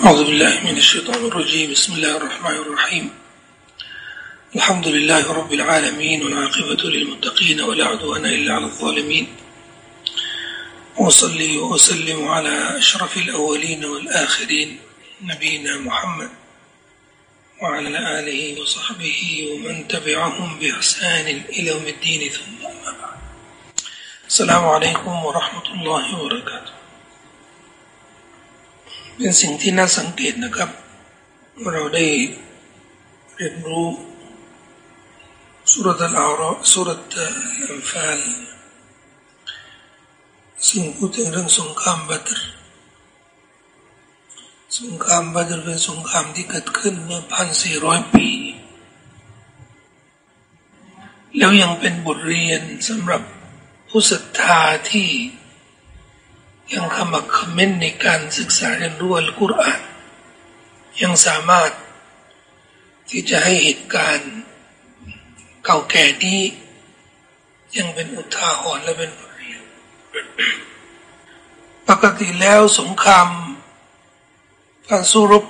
أعوذ بالله من الشيطان الرجيم. بسم الله الرحمن الرحيم. الحمد لله رب العالمين والعاقبة للمتقين ولا عدوان إلا على الظالمين. وصلي وسلم على أشرف الأولين والآخرين نبينا محمد وعلى آله وصحبه ومن تبعهم بإحسان إلى يوم الدين ثم أما بعد. السلام عليكم ورحمة الله وبركاته. เป็นสิ่งที่น่าสังเกตนะครับ เราได้เรียนรู้สุรตอัลอาระสุรตอัลฟาลซึ่งพูดถึงเรื่องสงครามบัตรสงครามบัตรเป็นสงครามที่เกิดขึ้นเมื่อพันสี่ร้อยปี แล้วยังเป็นบทเรียนสำหรับผู้ศรัทธาที่ ยังขมักขม้นในการศึกษาเรียนรู้อัลกุรอานยังสามารถที่จะให้เหตุการณ์เก่าแก่นี้ยังเป็นอุทาหรณ์และเป็นบทเรียนปกติแล้วสงครามการสู้รบ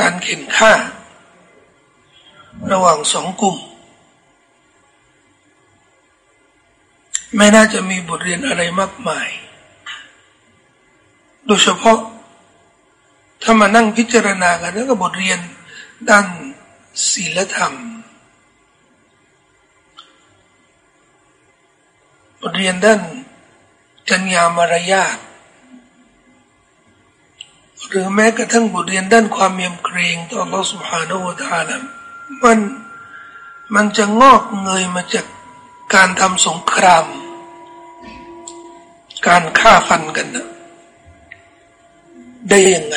การเข็นฆ่า ระหว่างสองกลุ่ม ไม่น่าจะมีบทเรียนอะไรมากมาย โดยเฉพาะ ถ้ามานั่งพิจารณากันแล้วก็บทเรียนด้านศีลธรรม บทเรียนด้านจัญญามารยาทหรือแม้กระทั่งบทเรียนด้านความเยียมเกรงต่อ Allah Subhanahu มันมันจะงอกเงยมาจากการทำสงคราม การฆ่าฟันกันนะ ได้ยังไง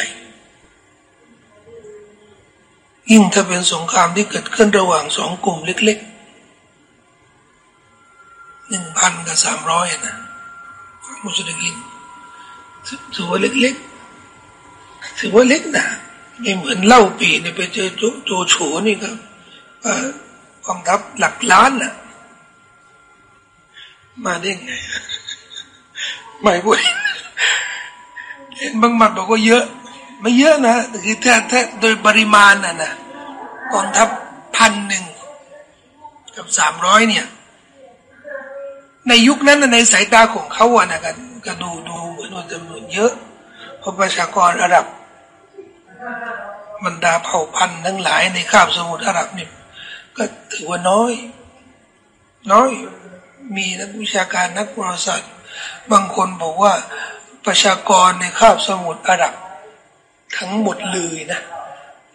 ยิ่งถ้าเป็นสงครามที่เกิดขึ้นระหว่างสองกลุ่มเล็กๆหนึ่งพันกับสามร้อยนะมุสลิมถือว่าเล็กๆถือว่าเล็กนะไม่เหมือนเล่าปีนี่ไปเจอโจโจโฉนี่ครับกองทัพหลักล้านนะ่ะ มาได้ไง ไม่บุยเห็น บางมัดบอกว่าเยอะ ไม่เยอะนะคือถ้าถ้าโดยปริมาณน่ะนะกองทัพพันหนึ่งกับสามร้อยเนี่ย ในยุคนั้นในสายตาของเขาอะนะกันก็ดูดูเหมือนว่าจำนวนเยอะเพราะประชากรอาหรับบรรดาเผ่าพันธุ์ทั้งหลายในคาบสมุทรอาหรับเนี่ยก็ถือว่าน้อย น้อยมีนักวิชาการนักประวัติศาสตร์บางคนบอกว่า ประชากรในคาบสมุทรอาหรับ ทั้งหมดเลยนะ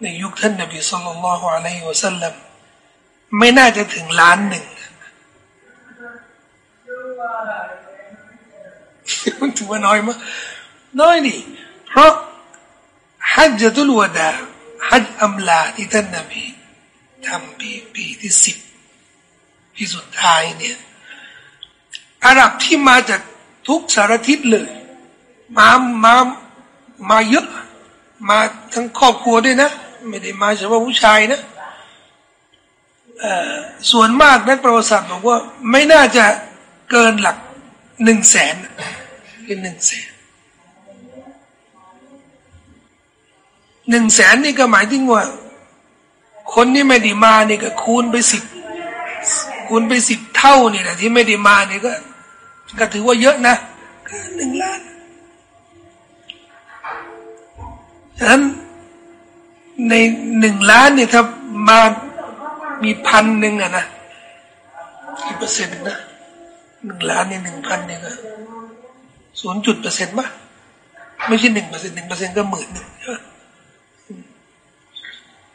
ในยุคท่านนบีสุลต่านละฮ์อะลัยฮิวสัลลัมไม่น่าจะถึงล้านหนึ่งมันถือว่าน้อยมากน้อยนี่ เพราะฮัจญ์ตุลวดาฮัจอัมลาที่ท่านนบีทำปีปีที่สิบปีสุดท้ายเนี่ยอาหรับที่มาจากทุกสารทิศเลย มามามาเยอะ มาทั้งครอบครัวด้วยนะ ไม่ได้มาเฉพาะผู้ชายนะส่วนมากนักประวัติศาสตร์บอกว่า ไม่น่าจะเกินหลักหนึ่งแสนเป็นหนึ่งแสนหนึ่งแสนนี่ก็หมายถึงว่า คนที่ไม่ได้มานี่ก็คูณไปสิบคูณไปสิบเท่านี่แหละที่ไม่ได้มานี่ก็ ก็ถือว่าเยอะนะหนึ่งล้าน ฉะนั้นในหนึ่งล้านเนี่ยถ้ามามีพันหนึ่งอะนะกี่เปอร์เซ็นต์นะหนึ่งล้านเนี่ยหนึ่งพันเนี่ยก็ศูนย์จุดเปอร์เซ็นต์ป่ะไม่ใช่หนึ่งเปอร์เซ็นต์หนึ่งเปอร์เซ็นต์ก็หมื่นหนึ่ง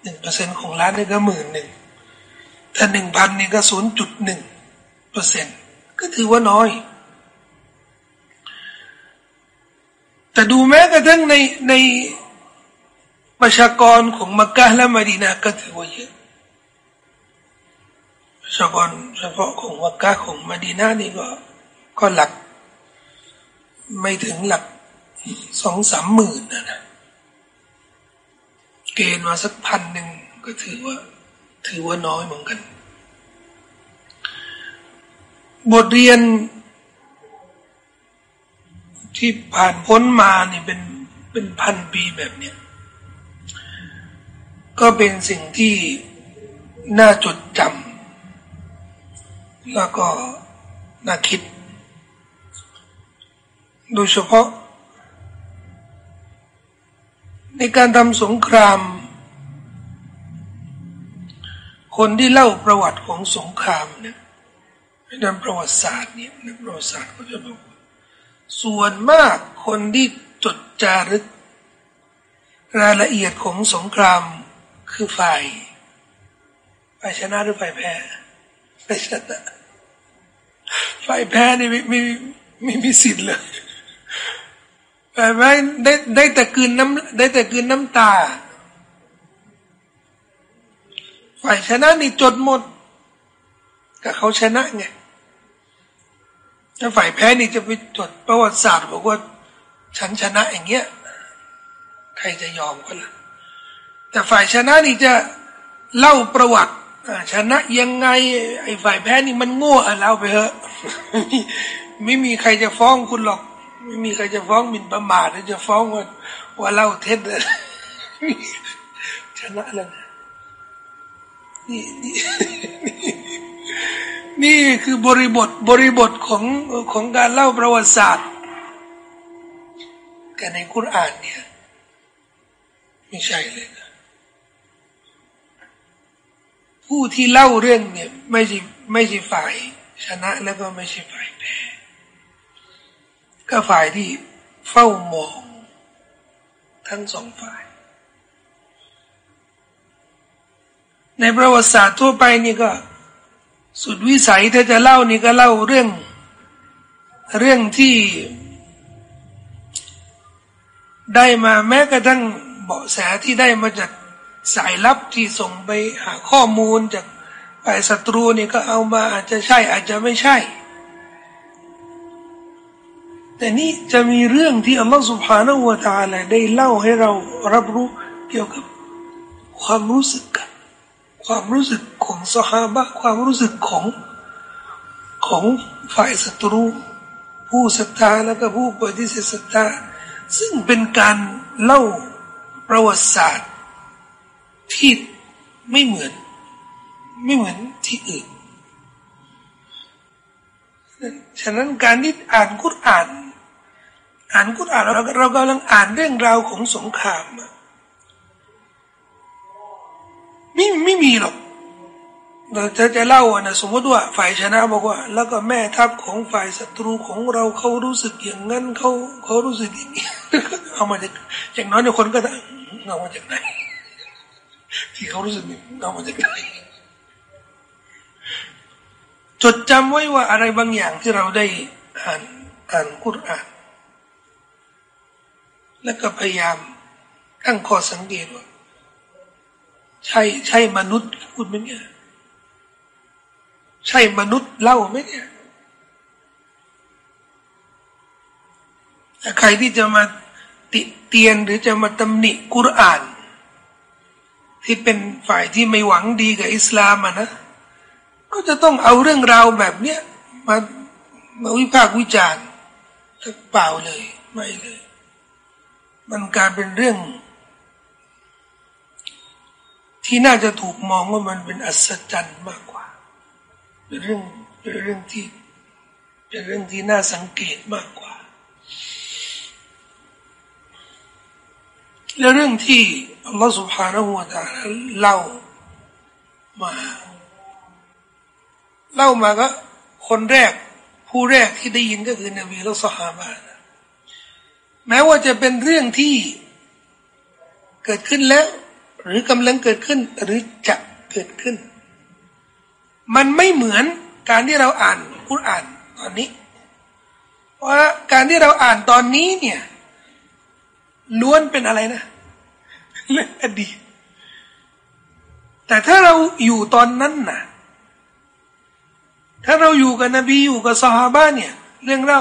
หนึ่งเปอร์เซ็นต์ของล้านนี่ก็หมื่นหนึ่งถ้าหนึ่งพันนี่ก็ศูนย์จุดหนึ่งเปอร์เซ็นต์ก็ถือว่าน้อย แต่ดูแม้กระทั่งในใน ประชากรของมักกะและมาดีนาก็ถือว่าเยอะประชากรเฉพาะของมักกะของมาดีนานี่ก็ก็หลัก ไม่ถึงหลักสองสามหมื่นนะนะเกณฑ์มาสักพันหนึ่งก็ถือว่า ถือว่าน้อยเหมือนกัน บทเรียน ที่ผ่านพ้นมาเนี่ยเป็นเป็นพันปีแบบเนี้ย ก็เป็นสิ่งที่น่าจดจำแล้วก็น่าคิด โดยเฉพาะ ในการทำสงคราม คนที่เล่าประวัติของสงครามเนี่ยในประวัติศาสตร์เนี่ยในประวัติศาสตร์ก็จะบอกส่วนมากคนที่จดจารึก รายละเอียดของสงคราม คือฝ่ายฝ่ายชนะหรือฝ่ายแพ้ฝ่ายชนะฝ่ายแพ้นี่ไม่ไม่ไม่มีสิทธิ์เลยฝ่ายแพ้ได้ได้แต่กืนน้ำได้แต่กืนน้ำตา ฝ่ายชนะนี่จดหมดก็เขาชนะไงถ้าฝ่ายแพ้นี่จะไปจดประวัติศาสตร์บอกว่าฉันชนะอย่างเงี้ย ใครจะยอมก็ล่ะ แต่ฝ่ายชนะนี่จะเล่าประวัติชนะยังไง ไอ้ฝ่ายแพ้นี่มันโง่อะเล่าไปเถอะไม่มีใครจะฟ้องคุณหรอก ไม่มีใครจะฟ้องมินประมาทหรือจะฟ้องว่าว่าเล่าเท็จชนะแล้วนี่นี่นี่คือบริบทบริบทของของการเล่าประวัติศาสตร์แต่ในคุรานเนี่ย ไม่ใช่เลยนะ ผู้ที่เล่าเรื่องเนี่ยไม่ใช่ไม่ใช่ฝ่ายชนะแล้วก็ไม่ใช่ฝ่ายแพ้ก็ฝ่ายที่เฝ้ามองทั้งสองฝ่าย ในประวัติศาสตร์ทั่วไปนี่ก็ สุดวิสัยถ้าจะเล่านี่ก็เล่าเรื่อง เรื่องที่ ได้มาแม้กระทั่งเบาะแสที่ได้มาจาก สายลับที่ส่งไปหาข้อมูลจากฝ่ายศัตรูนี่ก็เอามาอาจจะใช่อาจจะไม่ใช่ แต่นี่จะมีเรื่องที่อัลลอฮฺสุบฮานาวตาลได้เล่าให้เรารับรู้เกี่ยวกับความรู้สึก ความรู้สึกของสหาบะความรู้สึกของของฝ่ายศัตรู ผู้ศรัทธาแล้วก็ผู้ปฏิเสธศรัทธาซึ่งเป็นการเล่าประวัติศาสตร์ ที่ไม่เหมือน ไม่เหมือนที่อื่น ฉะนั้นการที่อ่านกุรอาน อ่านกุรอานเราเรากำลังอ่านเรื่องราวของสงครามไม่ไม่มีหรอกเราจะจะเล่าอะนะสมมติว่าฝ่ายชนะบอกว่า แล้วก็แม่ทัพของฝ่ายศัตรูของเราเขารู้สึกอย่างนั้นเขาเขารู้สึกอย่างนี้เอามาจากอย่างน้อยเนี่ยคนก็เอามาจากไหน ที่เขารู้สึกนี่เอามาจากไหนจดจำไว้ว่าอะไรบางอย่างที่เราได้อ่านอ่านกุรอานแล้วก็พยายามตั้งข้อสังเกตว่าใช่ใช่มนุษย์พูดไหมเนี่ยใช่มนุษย์เล่าไหมเนี่ยใครที่จะมาติเตียนหรือจะมาตำหนิกุรอาน ที่เป็นฝ่ายที่ไม่หวังดีกับอิสลามอะนะ ก็จะต้องเอาเรื่องราวแบบเนี้ยมามาวิพากษ์วิจารณ์เปล่าเลย ไม่เลย มันกลายเป็นเรื่อง ที่น่าจะถูกมองว่ามันเป็นอัศจรรย์มากกว่าเป็นเรื่องเป็นเรื่องที่เป็นเรื่องที่น่าสังเกตมากกว่า และเรื่องที่อัลลอฮฺ سبحانه และ تعالى เล่ามาเล่ามาก็คนแรก ผู้แรกที่ได้ยินก็คือนบีและสหายแม้ว่าจะเป็นเรื่องที่เกิดขึ้นแล้ว หรือกำลังเกิดขึ้นหรือจะเกิดขึ้น มันไม่เหมือนการที่เราอ่านคุรอ่านตอนนี้ เพราะการที่เราอ่านตอนนี้เนี่ย ล้วนเป็นอะไรนะเรื่องอดีตแต่ถ้าเราอยู่ตอนนั้นนะถ้าเราอยู่กับนบีอยู่กับสฮาบะเนี่ย เรื่องเล่า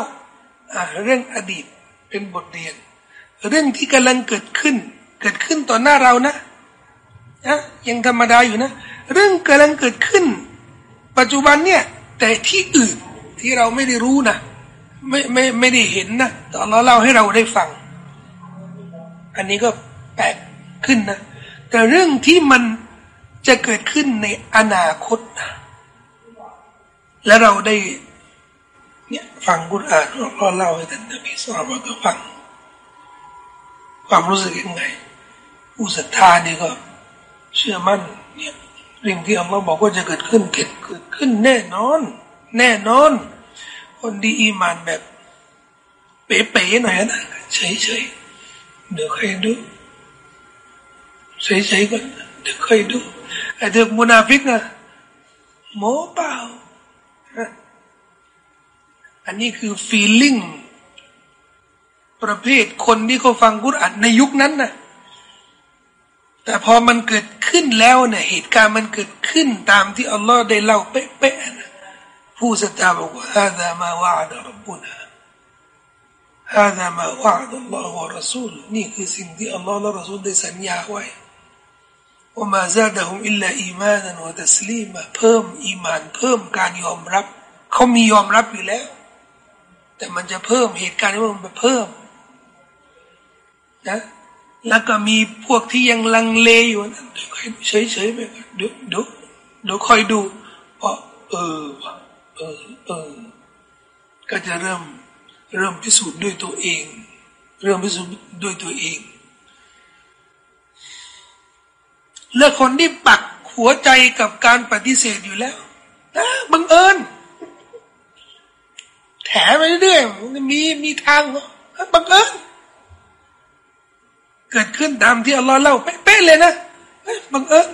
เรื่องอดีตเป็นบทเรียน เรื่องที่กำลังเกิดขึ้น เกิดขึ้นต่อหน้าเรานะนะยังธรรมดาอยู่นะ เรื่องกำลังเกิดขึ้น ปัจจุบันเนี่ย แต่ที่อื่นที่เราไม่ได้รู้นะไม่ไม่ไม่ได้เห็นนะแต่เราเล่าให้เราได้ฟัง อันนี้ก็แปลกขึ้นนะ แต่เรื่องที่มันจะเกิดขึ้นในอนาคตนะและเราได้เนี่ยฟังกุรอานเราเล่าให้ท่านนบีสุลต่านก็ฟัง ความรู้สึกยังไงผู้ศรัทธานี่ก็ เชื่อมั่นเนี่ยเรื่องที่อัลลอฮ์บอกว่าจะเกิดขึ้นเกิดเกิดขึ้นแน่นอน แน่นอน คนดีอีมานแบบ เป๋ๆหน่อยนะเฉยๆ ดี๋ยวใครดูเฉยๆก่อนเดี๋ยวค่อยดูไอ้เด็กมุนาฟิกนะโมเปล่าอันนี้คือ feeling ประเภทคนที่เขาฟังกุรอานในยุคนั้นนะแต่พอมันเกิดขึ้นแล้วเนี่ยเหตุการณ์มันเกิดขึ้นตามที่อัลลอฮ์ได้เล่าเป๊ะๆนะผู้ศรัทธาบอกว่าฮาดามาวะดรับบุนา ฮาดามาวะดัลลอฮ์วะรอซูลนี่คือสิ่งที่อัลลอฮ์และรอซูลได้สัญญาไว้ว่ามาซาดะฮุมอิลลาอีมานันวะตัสลีมาเพิ่มอีมาน เพิ่มการยอมรับ เขามียอมรับอยู่แล้ว แต่มันจะเพิ่มเหตุการณ์ที่มันจะเพิ่มนะแล้วก็มีพวกที่ยังลังเลอยู่นะเดี๋ยเฉยไปเดี๋ยวเดี๋ยวเดี๋ยวคอยดูเพราะเออเออเออก็จะเริ่ม เริ่มพิสูจน์ด้วยตัวเอง เริ่มพิสูจน์ด้วยตัวเอง และคนที่ปักหัวใจกับการปฏิเสธอยู่แล้วนะบังเอิญแถมไปเรื่อยมีมีทางบังเอิญเกิดขึ้นตามที่อัลลอฮ์เล่าเป๊ะเลยนะบังเอิญ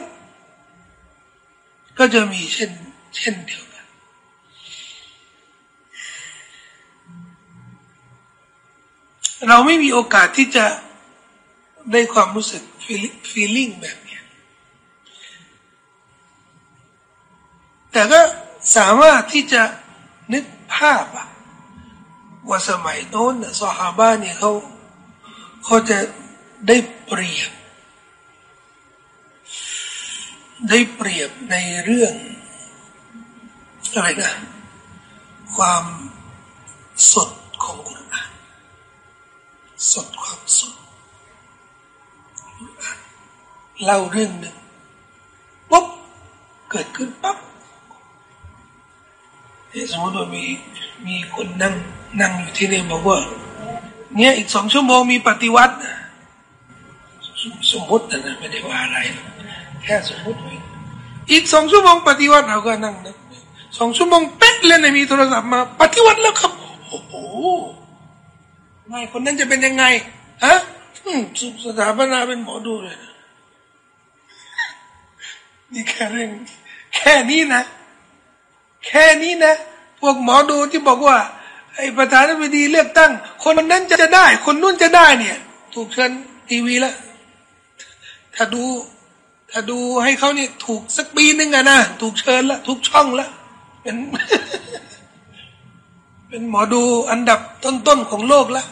ก็จะมีเช่น เช่นเดียว เราไม่มีโอกาสที่จะได้ความรู้สึก feeling แบบนี้แต่ก็สามารถที่จะนึกภาพว่าสมัยโน้นสหาบ้านเนี่ยเขาเขาจะได้เปรียบ ได้เปรียบในเรื่องอะไรนะ ความสดของกุ สดความสดเล่าเรื่องหนึ่งปุ๊บเกิดขึ้นปั๊บสมมติว่ามีมีคนนั่งนั่งอยู่ที่นี่บอกว่าเนี่ยอีกสองชั่วโมงมีปฏิวัติสมมตินะไม่ได้ว่าอะไร แค่สมมติอีกสองชั่วโมงปฏิวัติเราก็นั่งนะสองชั่วโมงเป๊ะเลยนะมีโทรศัพท์มา ปฏิวัติแล้วครับ โอ้โห นายคนนั้นจะเป็นยังไงฮะสถาปนาเป็นหมอดูเลยนี่แค่เรื่องแค่นี้นะ แค่นี้นะ พวกหมอดูที่บอกว่า ไอ้ประธานาธิบดีเลือกตั้ง คนนั้นจะได้ คนนู้นจะได้เนี่ย ถูกเชิญทีวีแล้วถ้าดู ถ้าดูให้เขาเนี่ยถูกสักปีนึงอะนะถูกเชิญละทุกช่องละเป็น เป็นหมอดูอันดับต้นๆของโลกละ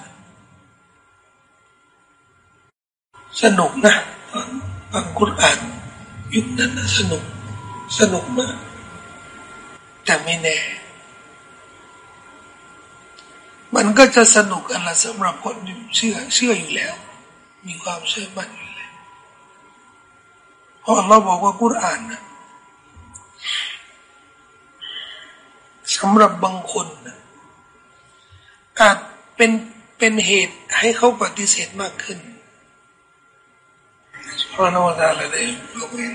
สนุกนะฟังกุรอานยุคนั้นนะสนุก สนุกมาก แต่ไม่แน่ มันก็จะสนุกอันละสำหรับคนเชื่อเชื่ออยู่แล้ว มีความเชื่อมั่นเพราะเราบอกว่ากุรอานนะสำหรับบางคนนะอาจเป็นเป็นเหตุให้เขาปฏิเสธมากขึ้น เพราะนวตาละได้บอกเอง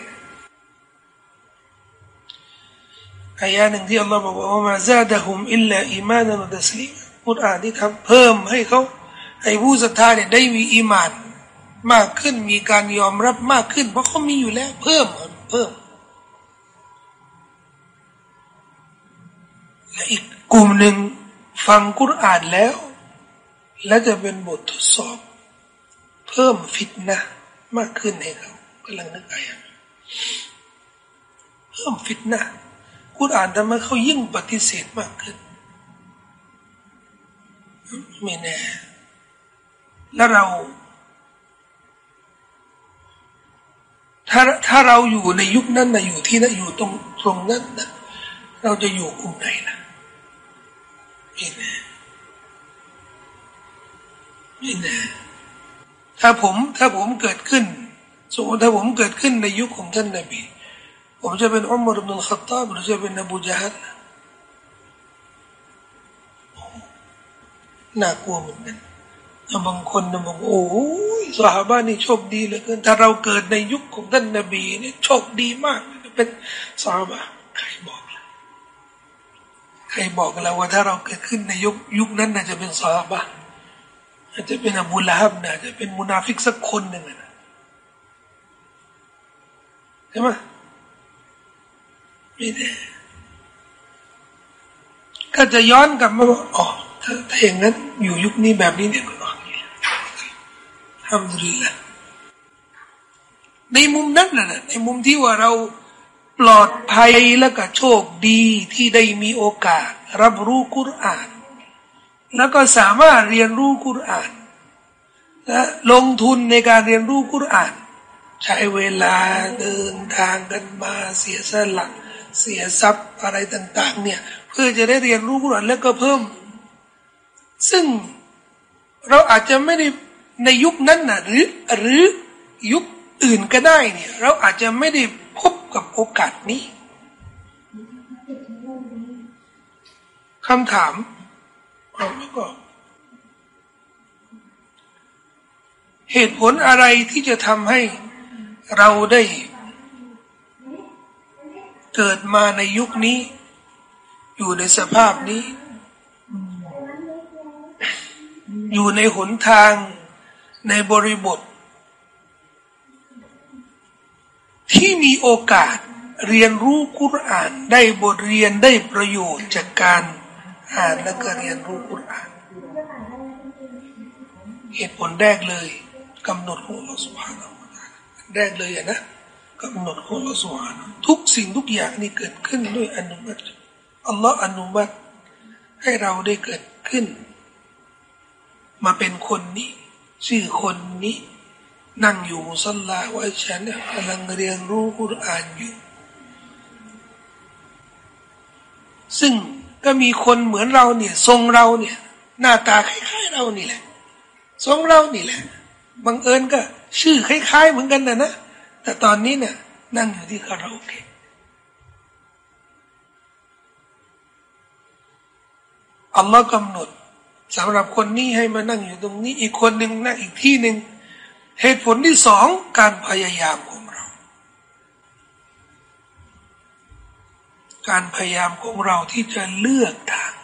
อายะหนึ่งที่อัลลอฮ์บอกว่ามาซาดะฮุมอิลลาอิมานันดัสลีกุรอานที่ทำเพิ่มให้เขาให้ผู้ศรัทธาเนี่ยได้มีอีมาน มากขึ้นมีการยอมรับมากขึ้น เพราะเขามีอยู่แล้ว เพิ่มเพิ่มและอีกกลุ่มหนึ่งฟังกุรอานแล้ว และจะเป็นบททดสอบ เพิ่มฟิตนะ มากขึ้นให้เขากำลังนึกอะไรเพิ่มฟิตนะกุรอานทำให้เขายิ่งปฏิเสธมากขึ้นไม่แน่แล้วเรา ถ้าถ้าเราอยู่ในยุคนั้นนะอยู่ที่นั่นอยู่ตรงตรงนั้นนะเราจะอยู่กลุ่มไหนนะไม่แน่ไม่แน่ ถ้าผมถ้าผมเกิดขึ้นสมมติถ้าผมเกิดขึ้นในยุคของท่านนบีผมจะเป็นอุมารอิบนุลขัตตาบหรือจะเป็นอบูจาฮัดน่ากลัวเหมือนกันบางคนนะบอกโอ้ยสหบ้านนี่โชคดีเหลือเกินถ้าเราเกิดในยุคของท่านนบีนี่โชคดีมากเป็นสหบ้าใครบอกล่ะใครบอกเราว่าถ้าเราเกิดขึ้นในยุคยุคนั้นน่าจะเป็นสหบ้า อาจจะเป็นอบูละฮับนะจะเป็นมุนาฟิกสักคนหนึ่งนะใช่ไหมไม่แน่ก็จะย้อนกลับมาว่าอ๋อถ้าถ้าอย่างนั้น อยู่ยุคนี้แบบนี้เนี่ยก็ทำดีละในมุมนั้นนะในมุมที่ว่าเราปลอดภัยและก็โชคดีที่ได้มีโอกาส รับรู้กุรอาน แล้วก็สามารถเรียนรู้กุรอานและลงทุนในการเรียนรู้กุรอาน ใช้เวลาเดินทางกันมาเสียสละเสียทรัพย์อะไรต่าง ๆ เนี่ย เพื่อจะได้เรียนรู้กุรอานแล้วก็เพิ่ม ซึ่งเราอาจจะไม่ได้ในยุคนั้นนะหรือหรือยุคอื่นก็ได้เนี่ย เราอาจจะไม่ได้พบกับโอกาสนี้คำถาม เราแล้วก็ เหตุผลอะไรที่จะทำให้เราได้เกิดมาในยุคนี้ อยู่ในสภาพนี้ อยู่ในหนทางในบริบท ที่มีโอกาสเรียนรู้กุรอานได้บทเรียนได้ประโยชน์จากการ อ่านและก็เรียนรู้กุรอาน เหตุผลแรกเลยกำหนดของเราสุภาพแรกเลยนะกำหนดของเราสุภาพทุกสิ่งทุกอย่างนี่เกิดขึ้นด้วยอนุมัติอัลลอฮ์อนุมัติให้เราได้เกิดขึ้น มาเป็นคนนี้ชื่อคนนี้ นั่งอยู่มุสลาว่าฉันกำลังเรียนรู้กุรอานอยู่ ซึ่ง ก็มีคนเหมือนเราเนี่ย ทรงเราเนี่ย หน้าตาคล้ายๆเรานี่แหละ ทรงเรานี่แหละบังเอิญก็ ชื่อคล้าย ๆ เหมือนกันนะนะแต่ตอนนี้เนี่ยนั่งอยู่ที่คาราโอเกะอัลลอฮ์กำหนดสำหรับคนนี้ให้มานั่งอยู่ตรงนี้ อีกคนหนึ่งนั่งอีกที่หนึ่งเหตุผลที่สองการพยายามของ การพยายามของเราที่จะเลือกทาง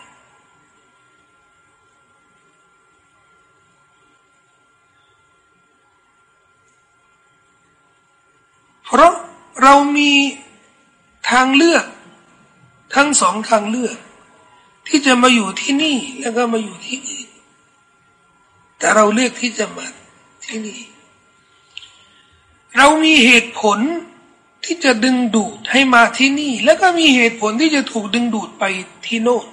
เพราะเรามีทางเลือก ทั้งสองทางเลือก ที่จะมาอยู่ที่นี่แล้วก็มาอยู่ที่อื่นแต่เราเลือกที่จะมาที่นี่ เรามีเหตุผล ที่จะดึงดูดให้มาที่นี่ แล้วก็มีเหตุผลที่จะถูกดึงดูดไปที่โน่น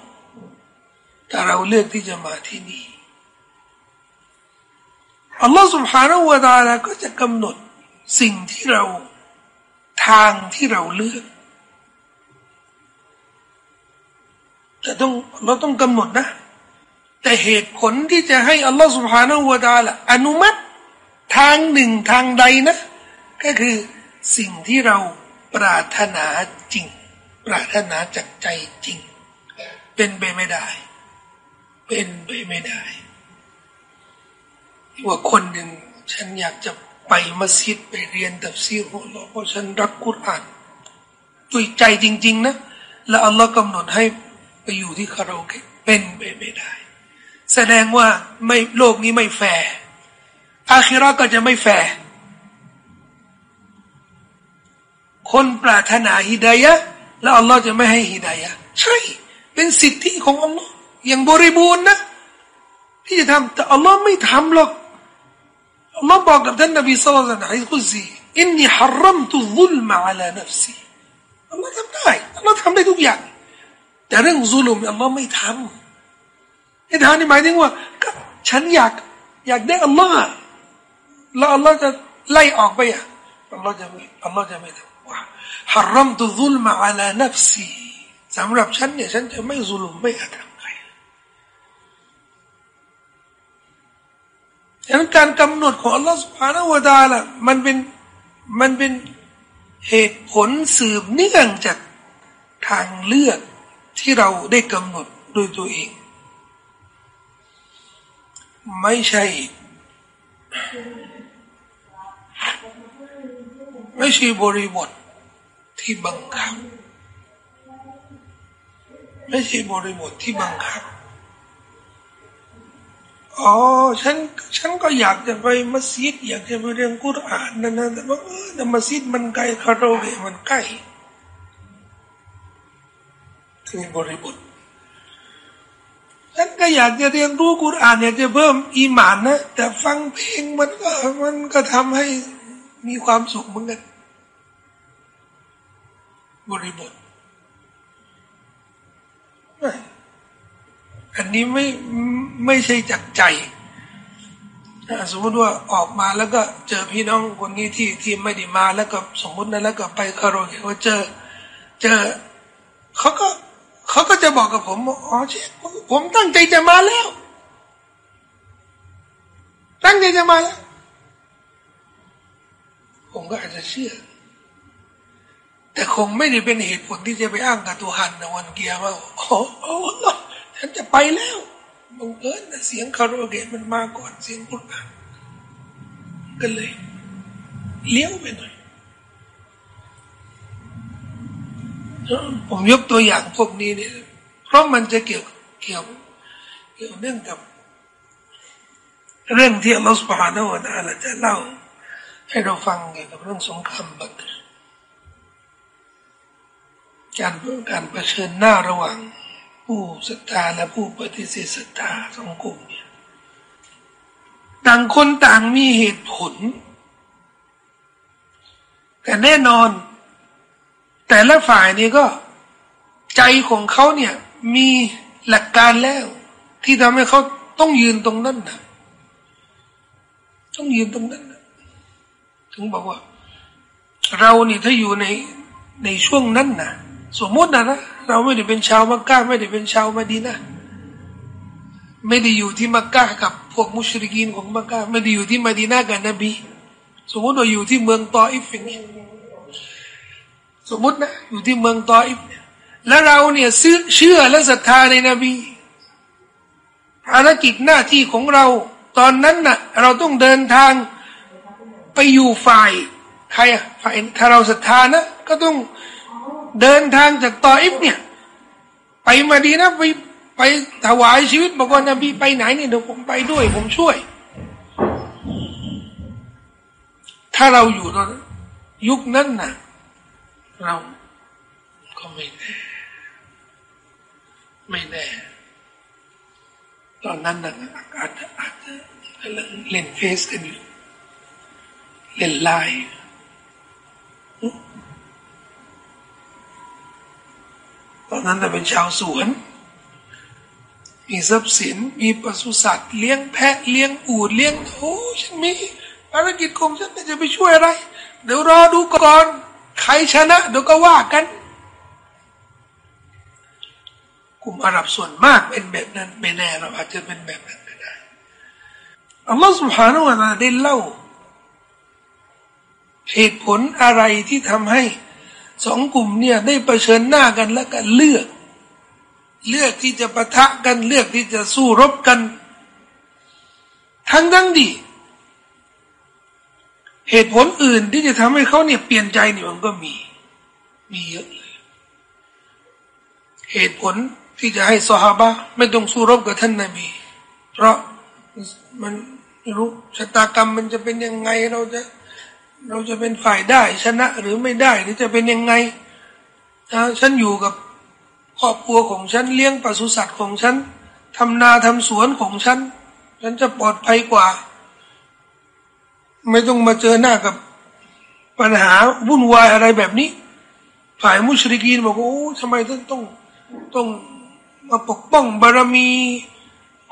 แต่เราเลือกที่จะมาที่นี่อัลลอฮฺ سبحانه และ تعالى ก็จะกำหนดสิ่งที่เราทางที่เราเลือกแต่ต้องเราต้องกำหนดนะ แต่เหตุผลที่จะให้อัลลอฮฺสุบฮานาอูตาละอนุมัติทางหนึ่งทางใดนะ ก็คือ สิ่งที่เราปรารถนาจริง ปรารถนาจากใจจริง เป็นไปไม่ได้ เป็นไปไม่ได้ว่าคนหนึ่งฉันอยากจะไปมัสยิดไปเรียนตับซีของเราเพราะฉันรักกุรอานด้วยใจจริง ๆ นะ แล้วอัลลอฮ์กำหนดให้ไปอยู่ที่คาราโอเกะเป็นไปไม่ได้ แสดงว่าไม่โลกนี้ไม่แฟร์อาคิรอก็จะไม่แฟร์ คนปรารถนาฮิดายะแล้วอัลลอฮ์จะไม่ให้ฮิดายะใช่ เป็นสิทธิของอัลลอฮ์อย่างบริบูรณ์นะ ที่จะทำแต่อัลลอฮ์ไม่ทำหรอกอัลลอฮ์บอกกับท่านนบีสุลต่านในกุซีอินนีฮารัมตุซุลมาอัลานัฟซีอัลลอฮ์ทำได้อัลลอฮ์ทำได้ทุกอย่าง แต่เรื่องซุลุมอัลลอฮ์ไม่ทำให้ทำนี่หมายถึงว่าฉันอยากอยากได้อัลลอฮ์แล้วอัลลอฮ์จะไล่ออกไปอะอัลลอฮ์จะไม่อัลลอฮ์จะไม่ทำ ว่าฮารรัมตุซุลมาอัลานัฟซีสำหรับฉันเนี่ยฉันจะไม่ซุลุมไม่กระทำใครฉะนั้นการกำหนดของอัลลอฮฺสุบฮานาอูดาละมันเป็นมันเป็นเหตุผลสืบเนื่องจากทางเลือกที่เราได้กำหนดโดยตัวเอง ไม่ใช่ ไม่ใช่บริบทที่บังคับ ไม่ใช่บริบทที่บังคับ อ๋อ ฉัน ฉันก็อยากจะไปมัสยิด อยากจะไปเรียนกุรอานนั่นนะแต่ว่าแต่มัสยิดมันไกลคาราโอเกะมันใกล้ถึงบริบทฉันก็อยากจะเรียนรู้กุรอานอยากจะเพิ่มอีหมานนะ แต่ฟังเพลงมันก็มันก็ทำให้ มีความสุขเหมือนกันบริบทอันนี้ไม่ไม่ใช่จากใจสมมติว่าออกมาแล้วก็เจอพี่น้องคนนี้ที่ที่ไม่ได้มาแล้วก็สมมตินะแล้วก็ไปคารวะว่าเจอ เจอเขาก็เขาก็จะบอกกับผมอ๋อเชฟผมตั้งใจจะมาแล้ว ตั้งใจจะมาแล้ว ผมก็อาจจะเชื่อ แต่คงไม่ได้เป็นเหตุผลที่จะไปอ้างกับตัวหันในวันเกียร์ว่าโอ้โหฉันจะไปแล้วบังเอิญเสียงคาร์โรเกตมันมาก่อนเสียงกุรอานก็เลย เลี้ยวไปหน่อยผมยกตัวอย่างพวกนี้เนี่ยเพราะมันจะเกี่ยวเกี่ยวเกี่ยวเนื่องกับ เรื่องที่อัลลอฮฺสุบฮานาอูตะลาจะเล่า ให้เราฟังเกี่ยวกับเรื่องสงครามบัตรการการเผชิญหน้าระหว่างผู้ศรัทธาและผู้ปฏิเสธศรัทธาสองกลุ่มเนี่ยต่างคนต่างมีเหตุผล แต่แน่นอน แต่ละฝ่ายนี่ก็ ใจของเขาเนี่ยมีหลักการแล้ว ที่ทำให้เขาต้องยืนตรงนั้นนะต้องยืนตรงนั้น ถึงบอกว่า เรานี่ถ้าอยู่ในในช่วงนั้นนะสมมตินะนะเราไม่ได้เป็นชาวมักกะไม่ได้เป็นชาวมาดีนะไม่ได้อยู่ที่มักกะกับพวกมุชริกีนของมักกะไม่ได้อยู่ที่มาดีนากับนบี สมมติเราอยู่ที่เมืองตออิฟอย่างนี้สมมตินะอยู่ที่เมืองตออิฟแล้วเราเนี่ยเชื่อและศรัทธาในนบีภารกิจหน้าที่ของเรา ตอนนั้นน่ะ เราต้องเดินทาง ไปอยู่ฝ่าย ใครอะฝ่ายถ้าเราศรัทธานะ ก็ต้องเดินทางจากตออิฟเนี่ย ไปมาดีนะไปไปถวายชีวิตบอกว่านบีไปไหนเนี่ยเดี๋ยวผมไปด้วย ผมช่วย ถ้าเราอยู่ตอนยุคนั้นนะเราก็ไม่แน่ไม่แน่ตอนนั้นนะอาจจะอาจจะเล่นเฟซกันอยู่ เล่นไลน์อนนั้นแต่เป็นชาวสวน มีทรัพย์สิน มีปศุสัตว์ เลี้ยงแพะ เลี้ยงอูดเลี้ยงโอ้ฉันมีภารกิจของฉันจะไปช่วยอะไร เดี๋ยวรอดูก่อน ใครชนะ เดี๋ยวก็ว่ากัน กลุ่มอาหรับส่วนมากเป็นแบบนั้น ไม่แน่เราอาจจะเป็นแบบนั้นก็ได้ อัลลอฮฺ سبحانه และ تعالى ได้เล่า เหตุผลอะไรที่ทำให้สองกลุ่มเนี่ยได้เผชิญหน้ากันแล้วก็เลือก เลือกที่จะปะทะกันเลือกที่จะสู้รบกัน ทั้งทั้งดี เหตุผลอื่นที่จะทำให้เขาเนี่ยเปลี่ยนใจเนี่ยมันก็มี มีเยอะเลยเหตุผลที่จะให้สหบะไม่ต้องสู้รบกับท่านนาบี เพราะมันไม่รู้ชะตากรรมมันจะเป็นยังไงเราจะ เราจะเป็นฝ่ายได้ ชนะหรือไม่ได้หรือจะเป็นยังไงฉันอยู่กับครอบครัวของฉันเลี้ยงปศุสัตว์ของฉันทำนาทำสวนของฉัน ฉันจะปลอดภัยกว่า ไม่ต้องมาเจอหน้ากับปัญหาวุ่นวายอะไรแบบนี้ ฝ่ายมุชริกีนบอกโอ้ทำไมต้องต้องต้องมาปกป้องบารมี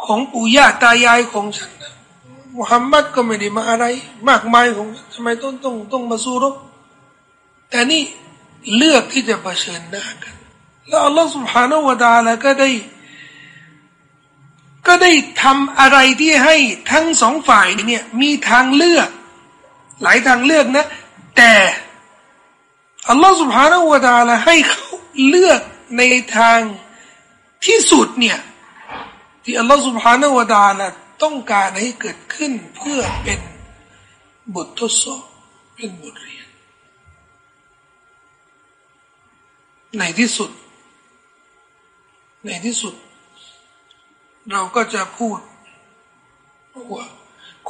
ของปู่ย่าตายายของฉัน มุฮัมมัดก็ไม่ได้มาอะไร มากมายของทำไมต้องต้องต้องมาสู้รบแต่นี่เลือกที่จะเผชิญหน้ากัน แล้วอัลลอฮฺ سبحانه และ تعالى ก็ได้ ก็ได้ทำอะไรที่ให้ทั้งสองฝ่ายเนี่ยมีทางเลือก หลายทางเลือกนะ แต่อัลลอฮฺสุบฮานาอูตาละให้เขาเลือกในทางที่สุดเนี่ยที่อัลลอฮฺสุบฮานาอูตาละ ต้องการให้เกิดขึ้นเพื่อเป็นบททดสอบเป็นบทเรียน ในที่สุด ในที่สุด เราก็จะพูดว่า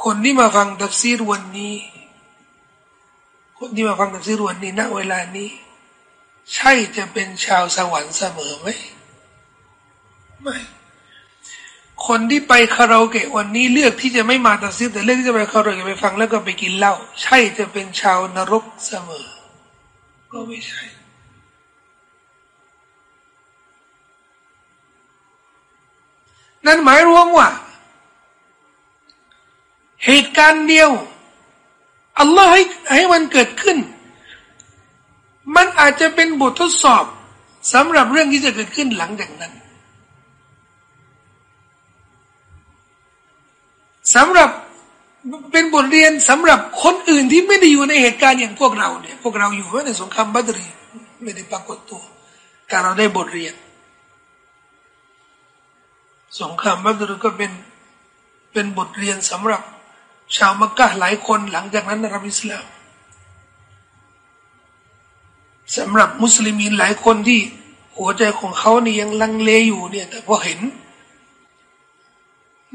คนที่มาฟังตัฟซีรวันนี้ คนที่มาฟังตัฟซีรวันนี้ณเวลานี้ ใช่จะเป็นชาวสวรรค์เสมอไหมไม่ คนที่ไปคาราโอเกะวันนี้เลือกที่จะไม่มาตัดสินแต่เลือกที่จะไปคาราโอเกะไปฟังแล้วก็ไปกินเหล้าใช่จะเป็นชาวนรกเสมอ ก็ไม่ใช่นั่นหมายรวมว่า เหตุการณ์เดียวอัลลอฮ์ให้ให้มันเกิดขึ้น มันอาจจะเป็นบททดสอบสำหรับเรื่องที่จะเกิดขึ้นหลังจากนั้น สำหรับเป็นบทเรียนสำหรับคนอื่นที่ไม่ได้อยู่ในเหตุการณ์อย่างพวกเราเนี่ย พวกเราอยู่ในสงครามบัตรีไม่ได้ปรากฏตัวแต่เราได้บทเรียน สงครามบัตรีก็เป็นเป็นบทเรียนสำหรับ ชาวมักกะหลายคนหลังจากนั้นรับอิสลามสำหรับมุสลิมีนหลายคนที่หัวใจของเขานี่ยังลังเลอยู่เนี่ย แต่พอเห็น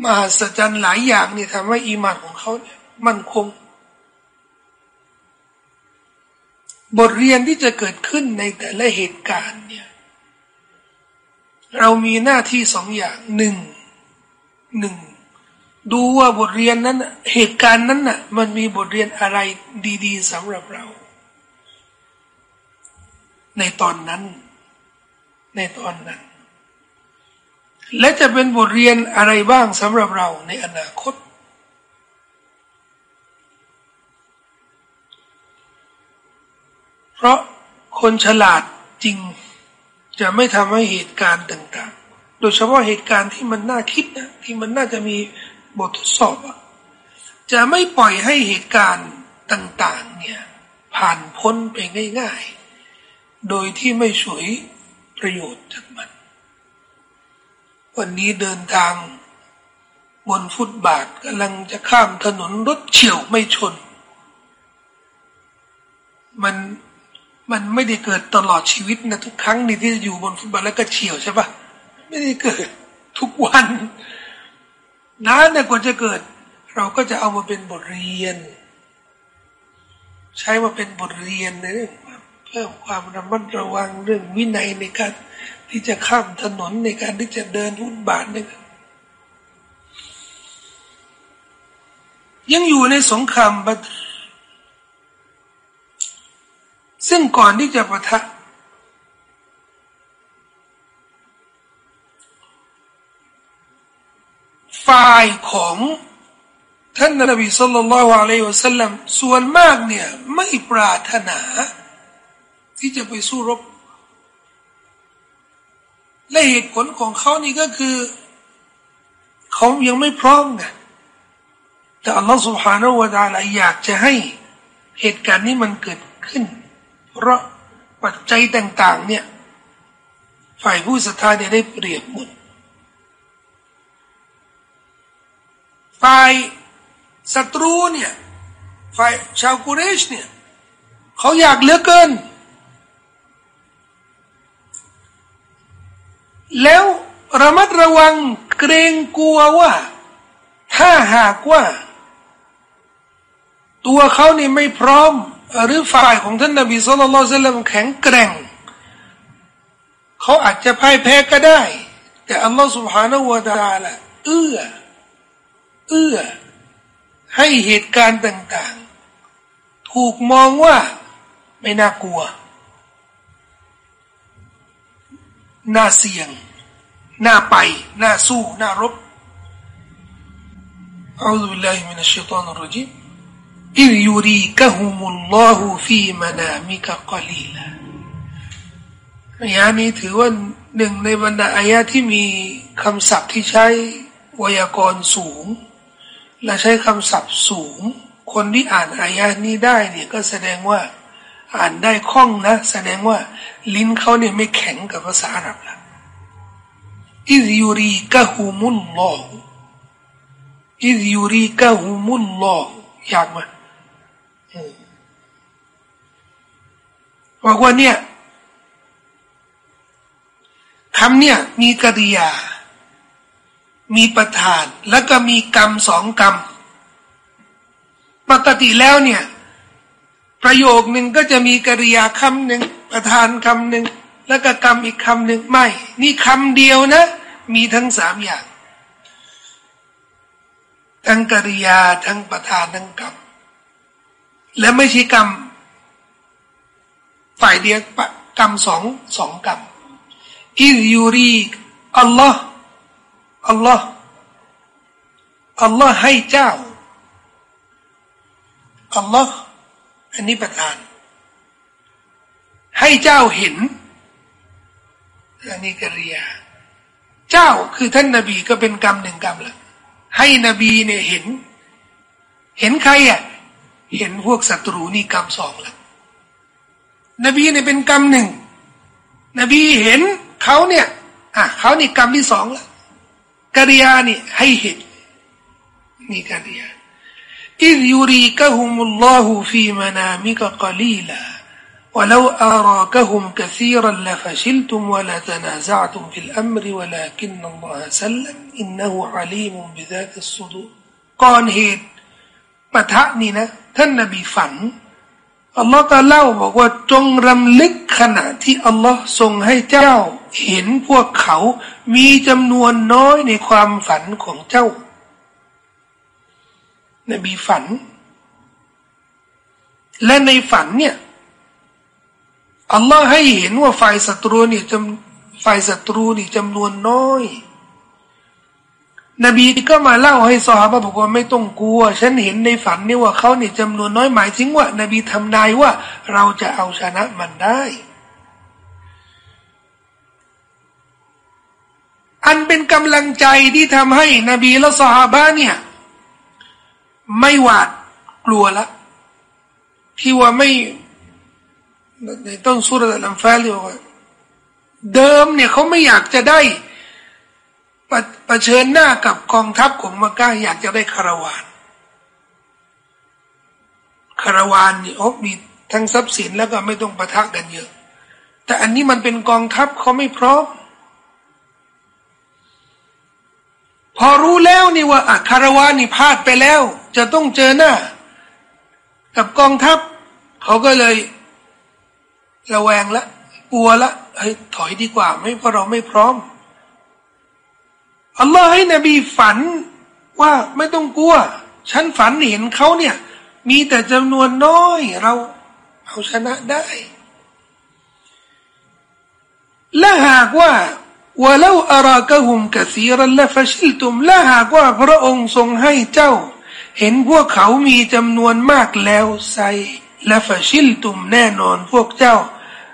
มหัศจรรย์หลายอย่างเนี่ยทำให้อีมานของเขาเนี่ยมั่นคง บทเรียนที่จะเกิดขึ้นในแต่ละเหตุการณ์เนี่ยเรามีหน้าที่สองอย่างหนึ่งหนึ่งดูว่าบทเรียนนั้นเหตุการณ์นั้นน่ะ มันมีบทเรียนอะไรดี ๆสำหรับเรา ในตอนนั้น ในตอนนั้น และจะเป็นบทเรียนอะไรบ้างสำหรับเราในอนาคต เพราะคนฉลาดจริงจะไม่ทำให้เหตุการณ์ต่าง ๆ โดยเฉพาะเหตุการณ์ที่มันน่าคิดนะที่มันน่าจะมีบททดสอบอะจะไม่ปล่อยให้เหตุการณ์ต่างๆเนี่ยผ่านพ้นไปง่าย ๆ โดยที่ไม่ช่วยประโยชน์จากมัน วันนี้เดินทาง บนฟุตบาทกำลังจะข้ามถนนรถเฉียวไม่ชน มันมันไม่ได้เกิดตลอดชีวิตนะทุกครั้งนี่ที่จะอยู่บนฟุตบาทแล้วก็เฉียวใช่ปะไม่ได้เกิดทุกวันนานแต่กว่าจะเกิด เราก็จะเอามาเป็นบทเรียน ใช้มาเป็นบทเรียนในเรื่องเพิ่มความระมัดระวังเรื่องวินัยในการ ที่จะข้ามถนนในการที่จะเดินฟุตบาทนี่ยังอยู่ในสงครามบัตรซึ่งก่อนที่จะปะทะ ฝ่ายของท่านนบีสุลต่านละฮ์อะลัยฮิวสัลลัมส่วนมากเนี่ย ไม่ปรารถนา ที่จะไปสู้รบ และเหตุผลของเขานี่ก็คือเขายังไม่พร้อมไงแต่อัลลอฮฺสุบฮานาอูดาลอยากจะให้เหตุการณ์นี้มันเกิดขึ้น เพราะปัจจัยต่างๆ เนี่ย ฝ่ายผู้ศรัทธาเนี่ยได้เปรียบหมดฝ่ายศัตรูเนี่ย ฝ่ายชาวกุเรชเนี่ย เขาอยากเหลือเกิน แล้วระมัดระวังเกรงกลัวว่า ถ้าหากว่า ตัวเขานี่ไม่พร้อม หรือฝ่ายของท่านนบีสุลต่านละมแข็งแกร่ง เขาอาจจะพ่ายแพ้ก็ได้ แต่อัลลอฮฺสุบฮานาวะตาละเอื้อ เอื้อ ให้เหตุการณ์ต่าง ๆ ถูกมองว่าไม่น่ากลัว น่าเสี่ยง น่าไป น่าสู้ น่ารบأعوذ بالله من الشيطان الرجيم إذ يريكهم الله في منامك قليلا อายะนี้ถือว่าหนึ่งในบรรดาอายะที่มีคำศัพท์ที่ใช้ไวยากรณ์สูง และใช้คำศัพท์สูง คนที่อ่านอายะนี้ได้เนี่ยก็แสดงว่าอ่านได้คล่องนะ แสดงว่าลิ้นเขาเนี่ยไม่แข็งกับภาษาอาหรับ อิซยูรีกะฮุมุลลอฮอิซยูรีกะฮุมุลลอฮอยากไหมบอกว่าเนี่ยคำเนี่ยมีกริยา มีประธาน แล้วก็มีกรรมสองกรรม ปกติแล้วเนี่ย ประโยคหนึ่งก็จะมีกริยาคำหนึ่งประธานคำหนึ่ง แล้วก็กรรมอีกคำหนึ่งไม่ นี่คำเดียวนะ มีทั้งสามอย่าง ทั้งกริยาทั้งประธานทั้งกรรม และไม่ใช่กรรม ฝ่ายเดียวกรรมสองสองกรรมอิยูรีอัลลอฮ์อัลลอฮ์อัลลอฮ์ให้เจ้าอัลลอฮ์อันนี้ประทาน ให้เจ้าเห็น อันนี้กริยา เจ้าคือท่านนาบีก็เป็นกรรมหนึ่งกรรมละให้นบีเนี่ยเห็น เห็นใครอะเห็นพวกศัตรูนี่กรรมสองละนบีเนี่ยเป็นกรรมหนึ่งนบีเห็นเขาเนี่ยอะเขานี่กรรมที่สองละกริยานี่ให้เห็นนี่กริยาอิยูรีกะฮุมุลลอฮฺฟีมานามิกะกลีลา ولو أراكهم كثيرا لفشلتم ولا تنازعتم في الأمر ولكن الله سلم إنه عليم بذات الصدور ก่อนเหตุปะทะนี่นะท่านนบีฝันอัลลอฮ์ก็เล่าบอกว่าจงรำลึกขณะที่อัลลอฮ์ทรงให้เจ้า เห็นพวกเขามีจำนวนน้อยในความฝันของเจ้า นบีฝัน และในฝันเนี่ย อัลลอฮ์ให้เห็นว่าฝ่ายศัตรูนี่จำฝ่ายศัตรูนี่จำนวนน้อย นบีก็มาเล่าให้ซอฮาบะบอกว่าไม่ต้องกลัว ฉันเห็นในฝันนี่ว่าเขาเนี่ยจำนวนน้อยหมายถึงว่า นบีทำนายว่าเราจะเอาชนะมันได้ อันเป็นกำลังใจที่ทำให้ นบีและซอฮาบะเนี่ย ไม่หวาดกลัวละที่ว่าไม่ ในต้นสุรอัลลัมฟาลีว่าเดิมเนี่ยเขาไม่อยากจะได้ประปะเชิญหน้ากับกองทัพของมักกะอยากจะได้คาราวานคาราวานนี่โอ้มีทั้งทรัพย์สินแล้วก็ไม่ต้องประทะกันเยอะ แต่อันนี้มันเป็นกองทัพเขาไม่พร้อม พอรู้แล้วนี่ว่าอะคาราวานนี่พลาดไปแล้ว จะต้องเจอหน้า กับกองทัพ เขาก็เลย ระแวงละกลัวละเฮ้ยถอยดีกว่า ไม่เพราะเราไม่พร้อมอัลลอฮ์ให้นบีฝันว่าไม่ต้องกลัว ฉันฝันเห็นเขาเนี่ย มีแต่จำนวนน้อยเราเอาชนะได้ และหากว่าว่าแล้วอารากะหุมกะซีรันและฟชิลตุมและหากว่าพระองค์ทรงให้เจ้า เห็นพวกเขามีจำนวนมากแล้วไซและฟชิลตุมแน่นอนพวกเจ้า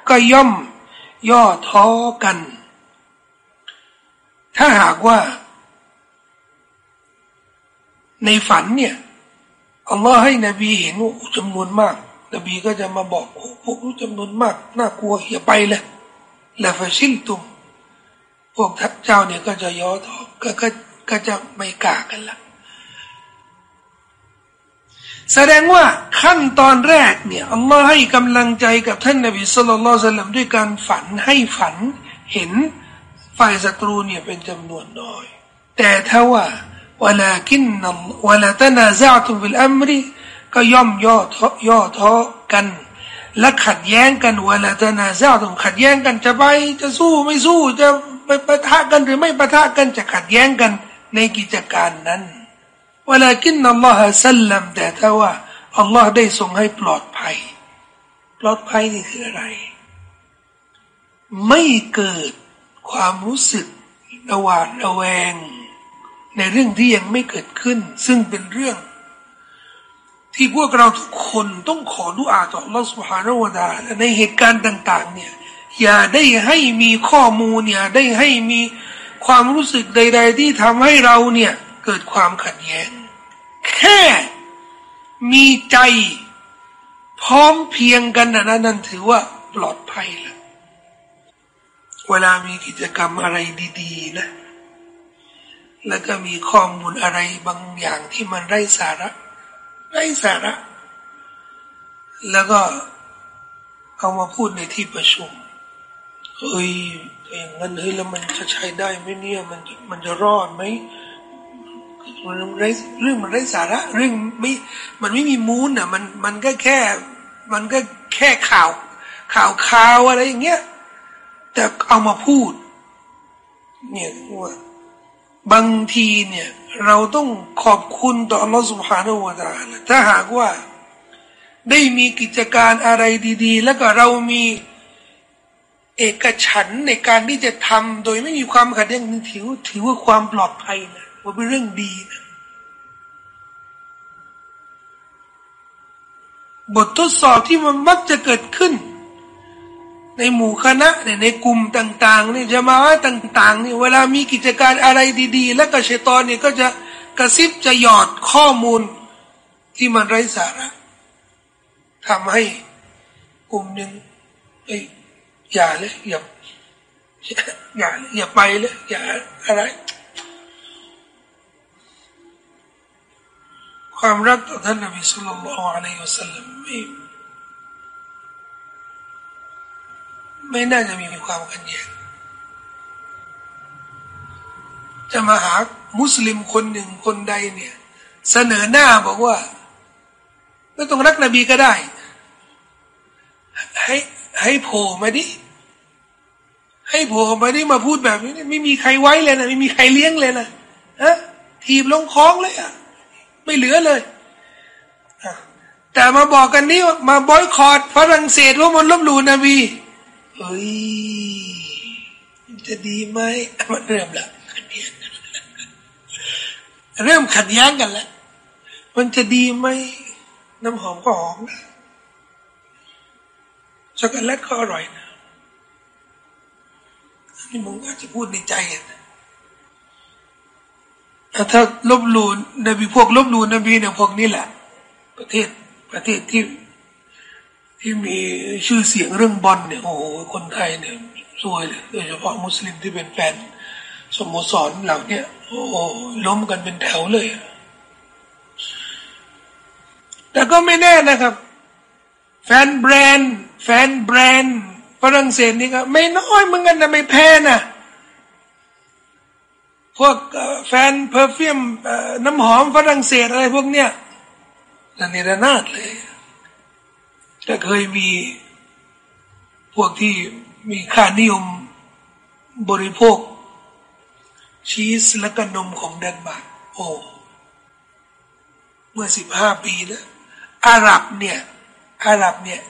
ก็ย่อมย่อท้อกัน ถ้าหากว่า ในฝันเนี่ยอัลลอฮ์ให้นบีเห็นว่าจำนวนมาก นบีก็จะมาบอกพวกรู้จำนวนมาก น่ากลัวอย่าไปเลยและฟาชิลตุมพวกทัพเจ้าเนี่ยก็จะย่อท้อก็ก็ก็จะไม่กล้ากันละ แสดงว่าขั้นตอนแรกเนี่ยอัลลอฮ์ให้กำลังใจกับท่านนบีสุลต่านด้วยการฝันให้ฝันเห็นฝ่ายศัตรูเนี่ยเป็นจำนวนน้อย แต่ถ้าว่าเวลากินนเวลาตนาซาตุฟิลอัมรีก็ย่อมย่อท้อย่อท้อกัน และขัดแย้งกันเวลาตนาซาตุขัดแย้งกันจะไปจะสู้ไม่สู้จะไปปะทะกันหรือไม่ปะทะกันจะขัดแย้งกันในกิจการนั้น ว่าแกินอัลลอฮฺสัลลัมแต่ถ้าว่าอัลลอฮ์ได้ทรงให้ปลอดภัย ปลอดภัยนี่คืออะไร ไม่เกิดความรู้สึกระหวาดระแวง ในเรื่องที่ยังไม่เกิดขึ้น ซึ่งเป็นเรื่อง ที่พวกเราทุกคนต้องขอดุอาต่อลอสุฮานวดาในเหตุการณ์ต่าง ๆ เนี่ย อย่าได้ให้มีข้อมูลเนี่ยได้ให้มีความรู้สึกใด ๆ ที่ทำให้เราเนี่ย เกิดความขัดแย้ง แค่มีใจพร้อมเพียงกันนะนั่นถือว่าปลอดภัยแล้วเวลามีกิจกรรมอะไรดี ๆ นะ แล้วก็มีข้อมูลอะไรบางอย่างที่มันไร้สาระไร้สาระ แล้วก็เอามาพูดในที่ประชุมเฮ้ยอย่างนั้นเฮ้ยแล้วมันจะใช้ได้ไหมเนี่ย มันมันจะรอดไหม มันไรเรื่องมันไร้สาระ เรื่องไม่มันไม่มีมูลอะ มันมันก็แค่ มันก็แค่ข่าว ข่าวข่าวอะไรอย่างเงี้ยแต่เอามาพูด เนี่ยว่าบางทีเนี่ย เราต้องขอบคุณต่ออัลลอฮฺสุบฮานาอูตาถ้าหากว่า ได้มีกิจการอะไรดี ๆ แล้วก็เรามีเอกฉันในการที่จะทำโดยไม่มีความขัดแย้งถือถือว่าความปลอดภัยนะ ว่าเป็นเรื่องดีนะบททดสอบที่มันมักจะเกิดขึ้น ในหมู่คณะเนี่ยในกลุ่มต่างๆนี่จะมาว่าต่างๆนี่เวลามีกิจการอะไรดี ๆ แล้วก็เชตอนเนี่ยก็จะกระซิบจะหยอดข้อมูลที่มันไร้สาระทำให้กลุ่มหนึ่งไอ้อย่าเลยอย่าอย่าอย่าไปเลยอย่าอะไร ความรักต่อท่านนบีสุลต่านละอะลัยฮิวสัลลัมไม่ไม่น่าจะมีความขัดแย้งจะมาหามุสลิมคนหนึ่งคนใดเนี่ย เสนอหน้าบอกว่า ไม่ต้องรักนบีก็ได้ ให้ให้โผล่มาดิ ให้โผมมาด้มาพูดแบบนี้ ไม่มีใครไว้เลยนะ ไม่มีใครเลี้ยงเลยนะฮะทีบลงคล้องเลยอะ ไม่เหลือเลย แต่มาบอกกันนี้มาบอยคอรดฝรั่งเศสว่ามันลบหลู่นบีเฮ้ยจะดีไหมมันเริ่มละขัดแย้งเริ่มขัดแย้งกันแล้วมันจะดีไหมน้ำหอมก็หอมช็อกโกแลตก็อร่อยนะนี่มึงอาจจะพูดในใจนะ ถ้าลบลู่นบีพวกลบลู่นบีเนี่ยพวกนี้แหละ ประเทศประเทศที่ที่มีชื่อเสียงเรื่องบอลเนี่ยโอ้โหคนไทยเนี่ยซวยเลยโดยเฉพาะมุสลิมที่เป็นแฟนสโมสรเหล่านี้โอ้ล้มกันเป็นแถวเลย แต่ก็ไม่แน่นะครับ แฟนแบรนด์ แฟนแบรนด์ฝรั่งเศสนี่ก็ไม่น้อยเมึงกันนะไม่แพ้นะ พวกแฟน perfume น้ำหอมฝรั่งเศสอะไรพวกเนี้ยนันนี่ระนาดเลยจะเคยมีพวกที่มีค่านิยมบริโภค ชีสและก็นมของเดนมาร์กโอ้เมื่อสิบห้าปีนะอาหรับเนี่ยอาหรับเนี่ย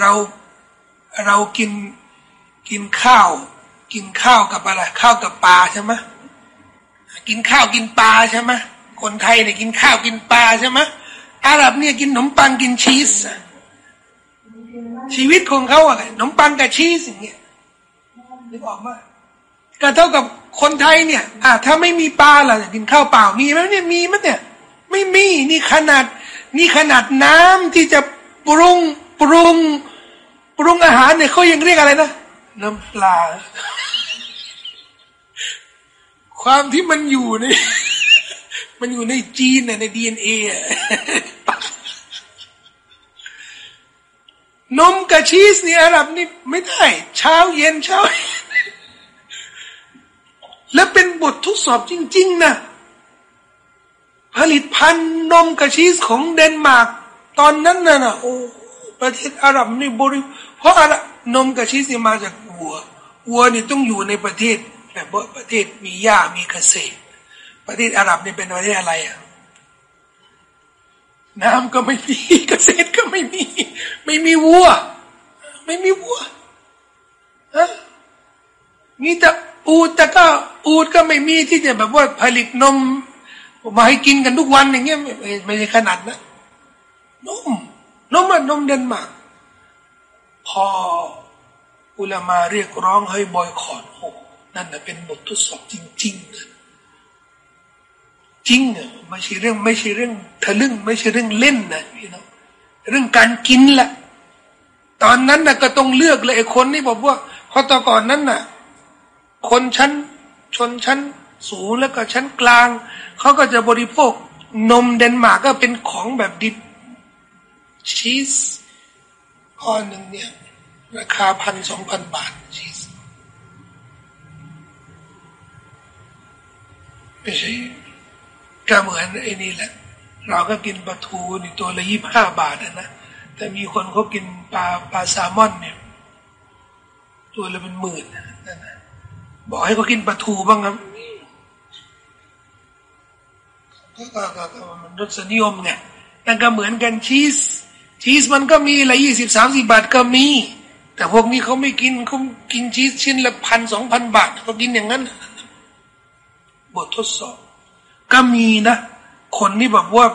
เราเรากิน กินข้าว กินข้าวกับอะไรข้าวกับปลาใช่ไหมกินข้าวกินปลาใช่ไหมคนไทยเนี่ยกินข้าวกินปลาใช่ไหมอาหรับเนี่ยกินขนมปังกินชีสชีวิตของเขาอะไรขนมปังกับชีสอย่างเงี้ยนึกออกมาก็เท่ากับคนไทยเนี่ย อะถ้าไม่มีปลาล่ะกินข้าวเปล่ามีไหมเนี่ยมีไหมเนี่ย ไม่มีนี่ขนาด นี่ขนาดน้ำที่จะปรุงปรุง ปรุงอาหารเนี่ยเขายังเรียกอะไรนะ น้ำปลา ความที่มันอยู่ในมันอยู่ในจีนในดีเอ็นเอนมกับชีสนี่อาหรับนี่ไม่ได้ เช้าเย็นเช้า แล้วเป็นบททดสอบจริง ๆ นะ ผลิตภัณฑ์นมกับชีสของเดนมาร์กตอนนั้นน่ะนะโอ้ประเทศอาหรับนี่บริเพราะอะไร นมกับชีสนี่มาจากวัววัวนี่ต้องอยู่ในประเทศแบบประเทศมีหญ้ามีเกษตร ประเทศอาหรับนี่เป็นประเทศอะไรอะน้ำก็ไม่มีเกษตรก็ไม่มี ไม่มีวัว ไม่มีวัวฮะมีแต่อูดแต่ก็อูดก็ไม่มีที่จะแบบว่าผลิตนมมาให้กินกันทุกวันอย่างเงี้ยไม่ไม่ใช่ขนาดนะนมนมมันนมเดนมาร์ก พออุลามาเรียกร้องให้บอยคอรโอ้นั่นนะเป็นบททดสอบจริงๆนะจริงอะไม่ใช่เรื่องไม่ใช่เรื่องทะลึ่งไม่ใช่เรื่องเล่นนะพี่น้องเรื่องการกินแหละตอนนั้นนะก็ต้องเลือกเลยไอ้คนนี่บอกว่าเพราะตอนก่อนนั้นน่ะ คนชั้นชนชั้นสูงแล้วก็ชั้นกลางเขาก็จะบริโภคนมเดนมาร์กก็เป็นของแบบดิบชีส ก้อนหนึ่งเนี่ย ราคาพันสองพันบาทชีสไม่ใช่ก็เหมือนไอ้นี่แหละ เราก็กินปลาทูนี่ตัวละยี่ห้าบาทนะแต่มีคนเขากินปลาปลาแซลมอนเนี่ย ตัวละเป็นหมื่นนะบอกให้เขากินปลาทูบ้างครับก็ก็ก็มันรสนิยมไงนั่นก็เหมือนกันชีส ชีสมันก็มีละยี่สิบสามสิบาทก็มี แต่พวกนี้เขาไม่กินเขากินชีสชิ้นละพันสองพันบาทเขากินอย่างนั้นบททดสอบ ก็มีนะ คนที่แบบว่า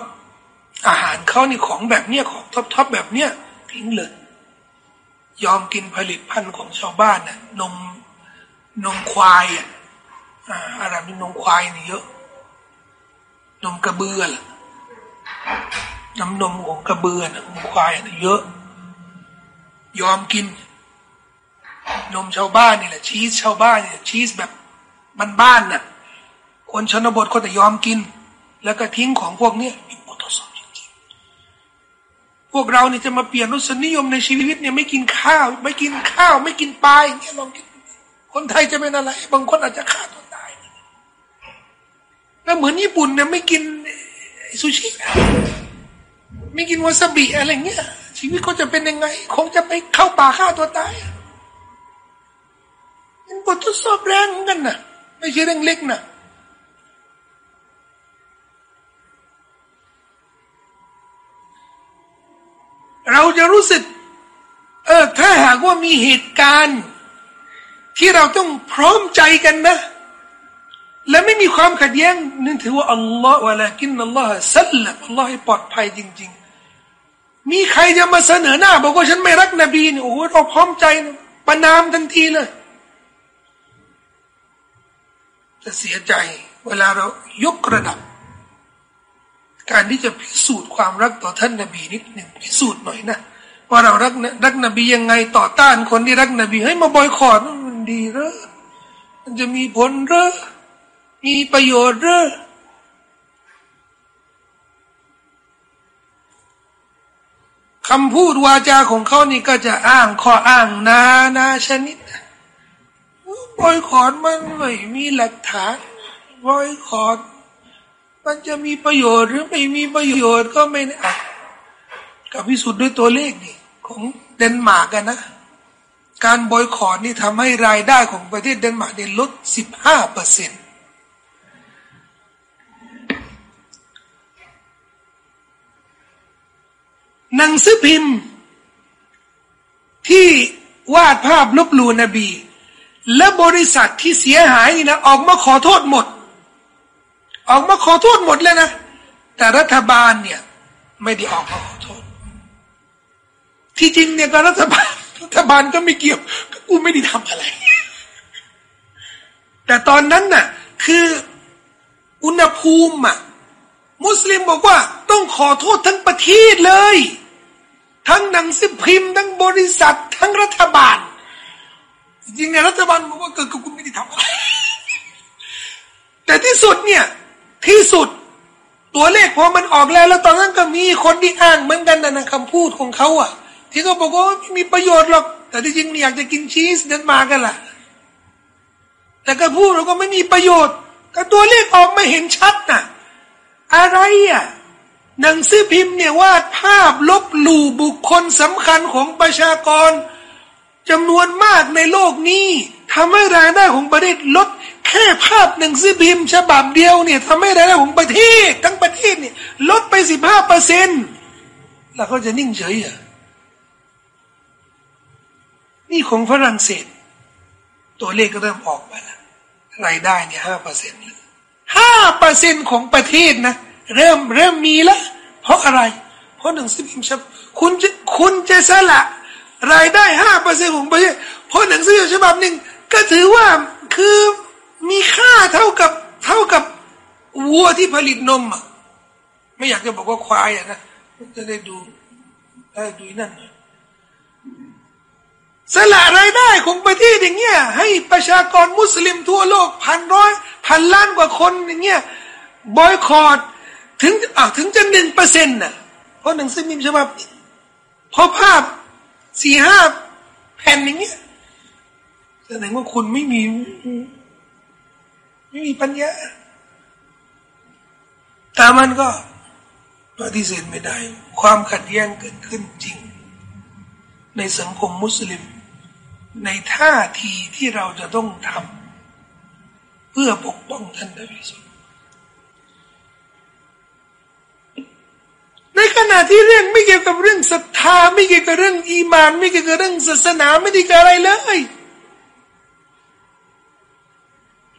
อาหารเขานี่ของแบบเนี้ยของท็อปทแบบเนี้ยทิ้งเลย ยอมกินผลิตภัณฑ์ของชาวบ้านน่ะนมนมควายอะอาหรับนี่นมควายนี่เยอะ นมกระเบือล่ะ น้ำนมของกระเบือนะนมควายนี่เยอะ ยอมกิน นมชาวบ้านนี่แหละชีสชาวบ้านเนี่ยชีสแบบบ้านๆน่ะ คนชนบทก็แต่ยอมกิน แล้วก็ทิ้งของพวกเนี้ยพวกเราเนี่ยจะมาเปลี่ยนรสนิยมในชีวิตเนี่ยไม่กินข้าว ไม่กินข้าว ไม่กินปลาอย่างเงี้ยลองคิดคนไทยจะเป็นอะไร บางคนอาจจะฆ่าตัวตายแล้วเหมือนญี่ปุ่นเนี่ยไม่กินซูชิ ไม่กินวาซาบิอะไรเงี้ย ชีวิตเขาจะเป็นยังไง คงจะไปเข้าป่าฆ่าตัวตายมันบททดสอบแรงกันนะไม่ใช่เรื่องเล็กนะเราจะรู้สึก เออ ถ้าหากว่ามีเหตุการณ์ ที่เราต้องพร้อมใจกันนะ และไม่มีความขัดแย้งนั่นถือว่าอัลลอฮ์วะลากินอัลลอฮ์สัลลับอัลลอฮ์ให้ปลอดภัยจริง ๆ มีใครจะมาเสนอหน้า บอกว่าฉันไม่รักนบีเนี่ยโอ้โหเราพร้อมใจประนามทันทีเลยจะเสียใจเวลาเรายกระดับ การที่จะพิสูจน์ความรักต่อท่านนบีนิดหนึ่งพิสูจน์หน่อยนะว่าเรารักรักนบียังไงต่อต้านคนที่รักนบีให้มาบอยคอรดมันดีหรือมันจะมีผลหรือมีประโยชน์หรือ คำพูดวาจาของเขานี่ก็จะอ้างข้ออ้างนานาชนิดบอยคอรมันไม่มีหลักฐานบอยคอตมันจะมีประโยชน์หรือไม่มีประโยชน์ก็ไม่นะกับพิสูจน์ด้วยตัวเลขนี่ของเดนมาร์กกันนะ การบอยคอตนี่ทำให้รายได้ของประเทศเดนมาร์กเนี่ยลดสิบห้าเปอร์เซ็นต์ หนังสือพิมพ์ ที่วาดภาพลบหลู่นบี และบริษัทที่เสียหายนี่นะออกมาขอโทษหมด ออกมาขอโทษหมดเลยนะ แต่รัฐบาลเนี่ย ไม่ได้ออกมาขอโทษ ที่จริงเนี่ยก็รัฐบาลรัฐบาลก็ไม่เกี่ยวก็กูไม่ได้ทำอะไร แต่ตอนนั้นน่ะ คืออุณหภูมิอะมุสลิมบอกว่าต้องขอโทษทั้งประเทศเลย ทั้งหนังสือพิมพ์ ทั้งบริษัท ทั้งรัฐบาล จริงๆนรัฐบาลบอกว่าเกิดกูไม่ได้ทำอะไรแต่ที่สุดเนี่ย ที่สุด ตัวเลขพอมันออกแล้ว แล้วตอนนั้นก็มีคนที่อ้างเหมือนกันนะคำพูดของเขาอะ ที่เขาบอกว่าไม่มีประโยชน์หรอก แต่ที่จริงอยากจะกินชีสเดินมากันแหละแต่ก็พูดเราก็ไม่มีประโยชน์แต่ตัวเลขออกไม่เห็นชัดน่ะ อะไรอะ หนังสือพิมพ์เนี่ยวาดภาพลบหลู่บุคคลสำคัญของประชากรจำนวนมากในโลกนี้ทำให้รายได้ของประเทศลด แค่ภาพหนังสือพิมพ์ฉบับเดียวเนี่ยทำให้รายได้ของประเทศ ทั้งประเทศเนี่ยลดไปสิบห้าเปอร์เซ็นต์แล้วเขาจะนิ่งเฉยอะนี่ของฝรั่งเศส ตัวเลขก็เริ่มออกมาแล้วรายได้เนี่ยห้าเปอร์เซ็นต์ห้าเปอร์เซ็นต์ของประเทศนะ เริ่มเริ่มมีแล้วเพราะอะไร เพราะหนังสือพิมพ์ฉบับคุณจะคุณจะสละรายได้ห้าเปอร์เซ็นต์ของประเทศเพราะหนังสือฉบับหนึ่งก็ถือว่าคือมีค่าเท่ากับเท่ากับวัวที่ผลิตนมอะไม่อยากจะบอกว่าควายอะนะจะได้ดูได้ดูนั่นสละรายได้ของประเทศอย่างเงี้ยให้ประชากรมุสลิมทั่วโลกพันร้อยพันล้านกว่าคนอย่างเงี้ยบอยคอรด ถึงอะถึงจะหนึ่งเปอร์เซ็นต์น่ะเพราะหนังสือพิมพ์ฉบับพอภาพสี่ห้าแผ่นอย่างเงี้ยแสดงว่าคุณไม่มี ไม่มีปัญญาแต่มันก็ปฏิเสธไม่ได้ ความขัดแย้งเกิดขึ้นจริง ในสังคมมุสลิม ในท่าทีที่เราจะต้องทำเพื่อปกป้องท่านนบีสุ ในขณะที่เรื่องไม่เกี่ยวกับเรื่องศรัทธา ไม่เกี่ยวกับเรื่องอีมาน ไม่เกี่ยวกับเรื่องศาสนาไม่ได้เกี่ยวอะไรเลย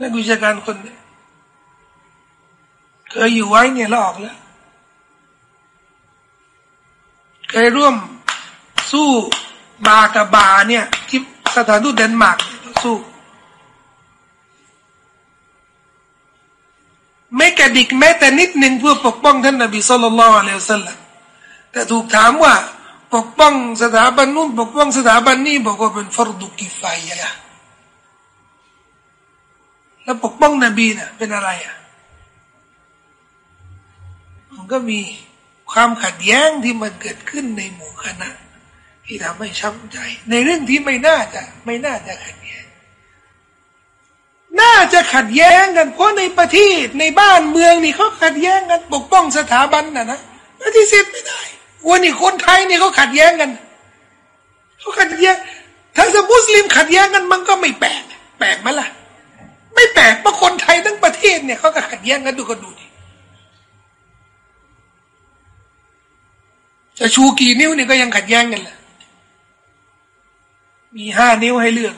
นักวิชาการคนนี้เคยอยู่ไว้เนี่ยเรออกแล้วเคยร่วมสู้มากับบาเนี่ยที่สถานทูตเดนมาร์กสู้ ไม่กระดิกแม้แต่นิดหนึ่งเพื่อปกป้องท่านนบีสุลต่านละอัลลอฮฺสัลลัมแต่ถูกถามว่าปกป้องสถาบันนู้นปกป้องสถาบันนี้บอกว่าเป็นฟรดุกิฟายะแล้วปกป้องนบีเนี่ยเป็นอะไรอะมันก็มีความขัดแย้งที่มันเกิดขึ้นในหมู่คณะ ที่ทำให้ช้ำใจ ในเรื่องที่ไม่น่าจะไม่น่าจะขัดแย้ง น่าจะขัดแย้งกัน เพราะในประเทศในบ้านเมืองนี่เขาขัดแย้งกัน ปกป้องสถาบันน่ะนะปฏิเสธไม่ได้วันนี้คนไทยนี่เขาขัดแย้งกันเขาขัดแย้งถ้าสมุสลิมขัดแย้งกันมันก็ไม่แปลกแปลกไหมล่ะ ไม่แปลกเพราะคนไทยทั้งประเทศเนี่ยเขาก็ขัดแย้งกันดูก็ดูดิจะชูกี่นิ้วเนี่ยก็ยังขัดแย้งกันแหละมีห้านิ้วให้เลือก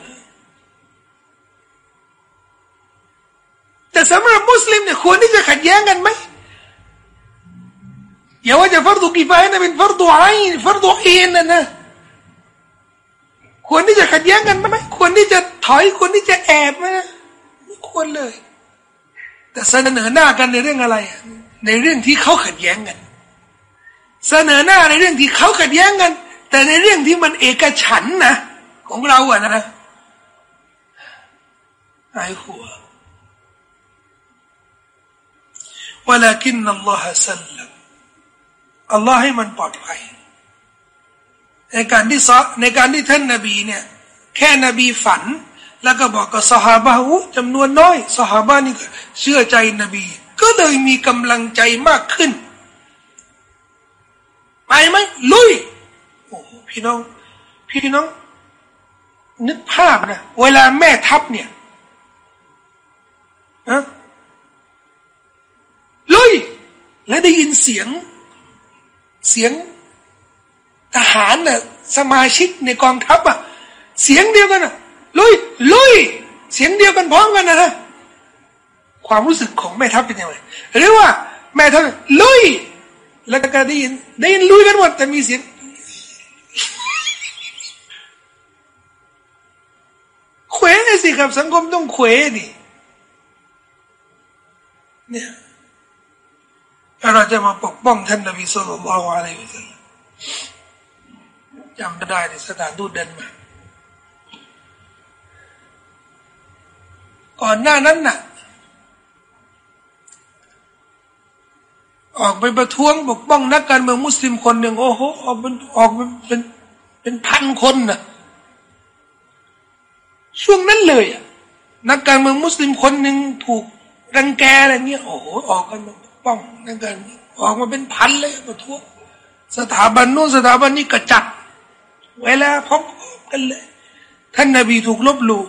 แต่สำหรับมุสลิมเนี่ยควรที่จะขัดแย้งกันไหมอย่าว่าจะฟัรดุกีฟายนะเป็นฟัรดุไอฟัรดุเอ็นนะนะควรที่จะขัดแย้งกันไหมควรที่จะถอยควรที่จะแอบไหมไม่ควรเลย แต่เสนอหน้ากันในเรื่องอะไร ในเรื่องที่เขาขัดแย้งกัน เสนอหน้าในเรื่องที่เขาขัดแย้งกัน แต่ในเรื่องที่มันเอกฉันนะของเราอะนะไอ้หัว วลากินอัลลอฮฺสัลลัมอัลลอฮ์ให้มันปลอดภัย ในการที่ซะในการที่ท่านนาบีเนี่ย แค่นบีฝัน แล้วก็บอกกับสหายบะอู้จำนวนน้อยสหายบะนี่เชื่อใจนบี ก็เลยมีกำลังใจมากขึ้น ไปไหมลุยโอ้พี่น้อง พี่น้อง นึกภาพนะ เวลาแม่ทัพเนี่ยนะ ลุย และได้ยินเสียง เสียงทหารน่ะสมาชิกในกองทัพอะ เสียงเดียวกันอะ ลุย ลุย เสียงเดียวกันพร้อมกันนะฮะความรู้สึกของแม่ทัพเป็นยังไงหรือว่าแม่ทัพลุย แล้วก็ได้ยินได้ยินลุยกันหมดแต่มีเสียง เขวสิครับสังคมต้องเขวดิเนี่ย เราจะมาปกป้องท่านนบีสุลต่านละอะไรอย่างเงี้ยจำได้ในสถานทูตเดนมาก่อนหน้านั้นน่ะ ออกไปประท้วงปกป้องนักการเมืองมุสลิมคนหนึ่งโอ้โหออกเป็นออกเป็นเป็นพันคนน่ะ ช่วงนั้นเลยนักการเมืองมุสลิมคนหนึ่งถูกรังแกอะไรเงี้ยโอ้โหออกกัน ป้องนักการออกมาเป็นพันเลยประท้วงสถาบันนู้นสถาบันนี้กระจัดเวลาพร้อมกันเลย ท่านนาบีถูกลบหลู่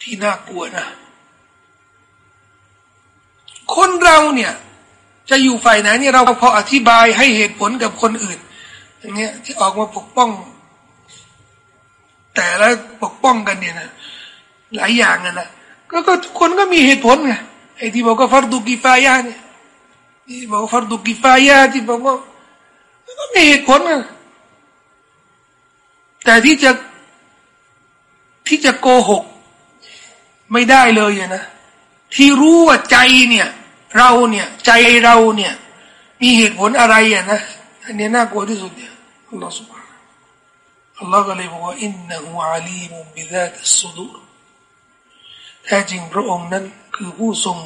ที่น่ากลัวนะ คนเราเนี่ย จะอยู่ฝ่ายไหนเนี่ยเราพออธิบายให้เหตุผลกับคนอื่นอย่างเงี้ยที่ออกมาปกป้อง แต่ละปกป้องกันเนี่ยนะหลายอย่างนะนะ ก็ก็ทุกคนก็มีเหตุผลไงไอ้ที่บอกว่าฟัรดุกิฟายะเนี่ยที่บอกว่าฟัรดุกิฟายะที่บอกว่าก็มีเหตุผลนะแต่ที่จะที่จะโกหก ไม่ได้เลยนะ ที่รู้ว่าใจเนี่ย เราเนี่ย ใจเราเนี่ย มีเหตุผลอะไรอะนะอันนี้น่ากลัวที่สุดเนี่ยอัลลอฮฺสุบฮานะอัลลอฮฺก็เลยบอกว่าอินนะฮูอาลีมุบิดาตัสซุดู แท้จริงพระองค์นั้นคือผู้ทรง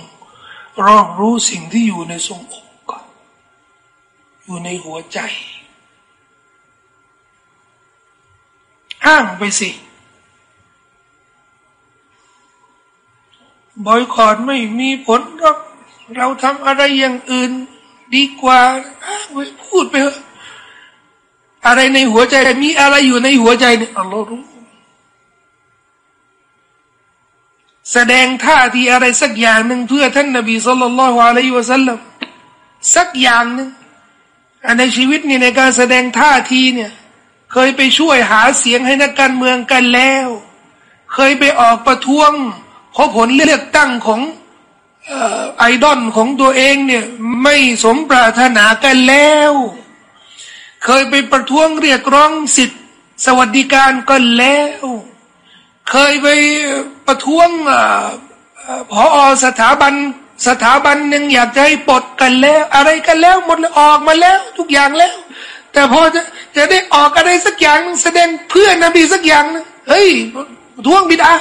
รอบรู้สิ่งที่อยู่ในทรงอกอยู่ในหัวใจ อ้างไปสิบอยคอรไม่มีผลหรอกเราทำอะไรอย่างอื่น ดีกว่าพูดไปเถอะอะไรในหัวใจ มีอะไรอยู่ในหัวใจเนี่ยอัลลอฮ์รู้ แสดงท่าทีอะไรสักอย่างหนึ่งเพื่อท่านนบีสุลต่านละฮ์อะลัยฮิวะสัลลัมสักอย่างหนึ่งในชีวิตนี่ในการแสดงท่าทีเนี่ย เคยไปช่วยหาเสียงให้นักการเมืองกันแล้ว เคยไปออกประท้วงเพราะผลเลือกตั้งของไอดอลของตัวเองเนี่ยไม่สมปรารถนากันแล้ว เคยไปประท้วงเรียกร้องสิทธิสวัสดิการก็แล้ว เคยไปประท้วงพอสถาบันสถาบันหนึ่งอยากจะให้ปลดกันแล้ว อะไรกันแล้วหมดออกมาแล้ว ทุกอย่างแล้ว แต่พอจะจะได้ออกอะไรสักอย่างแสดงเพื่อนนบีสักอย่างเฮ้ยท้วงบิดา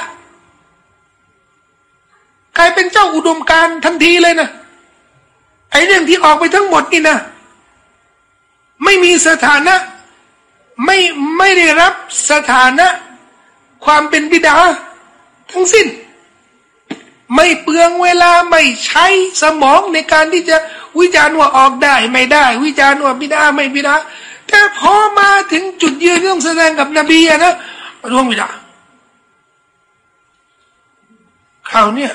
กลายเป็นเจ้าอุดมการทันทีเลยนะไอ้เรื่องที่ออกไปทั้งหมดนี่นะ ไม่มีสถานะ ไม่ไม่ได้รับสถานะ ความเป็นบิดาทั้งสิ้น ไม่เปลืองเวลาไม่ใช้สมองในการที่จะวิจารณ์ว่าออกได้ไม่ได้ วิจารณ์ว่าบิดาไม่บิดาแต่พอมาถึงจุดยืนต้องแสดงกับนบีนะร่วงบิดาข่าวเนี่ย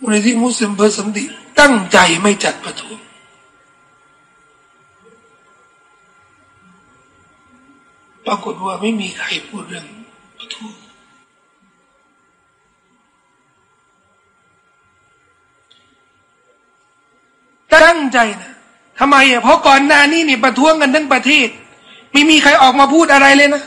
มูลนิธิมุสลิมเพื่อสันติตั้งใจไม่จัดประท้วง ปรากฏว่าไม่มีใครพูดเรื่องปะท้วงตั้งใจนะทำไมอะเพราะก่อนหน้านี้เนี่ยประท้วงกันทั้งประเทศ ไม่มีใครออกมาพูดอะไรเลยนะ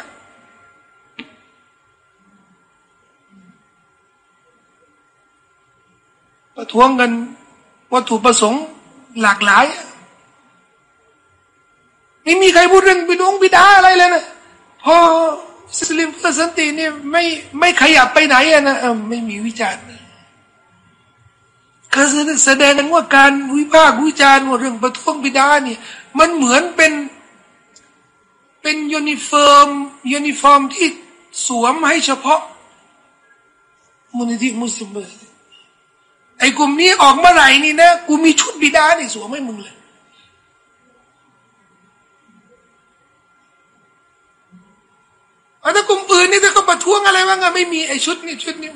ประท้วงกันวัตถุประสงค์หลากหลาย ไม่มีใครพูดเรื่องบิดงบิดาอะไรเลยนะ พอสลิมเพื่อสันติเนี่ยไม่ไม่ขยับไปไหนอะนะไม่มีวิจารณ์ก็แสดงว่าการวิพากษ์วิจารณ์เรื่องประท้วงบิดอะฮ์เนี่ยมันเหมือนเป็นเป็น uniform uniform ที่สวมให้เฉพาะมูลนิธิมุสลิมไอ้กลุ่มนี้ออกเมื่อไหร่นี่นะกูมีชุดบิดอะฮ์เนี่ยสวมให้มึงเลย ถ้ากลุ่มอื่นนี่ถ้าเขาประท้วงอะไรบ้างไม่มีไอ้ชุดนี่ชุดนี้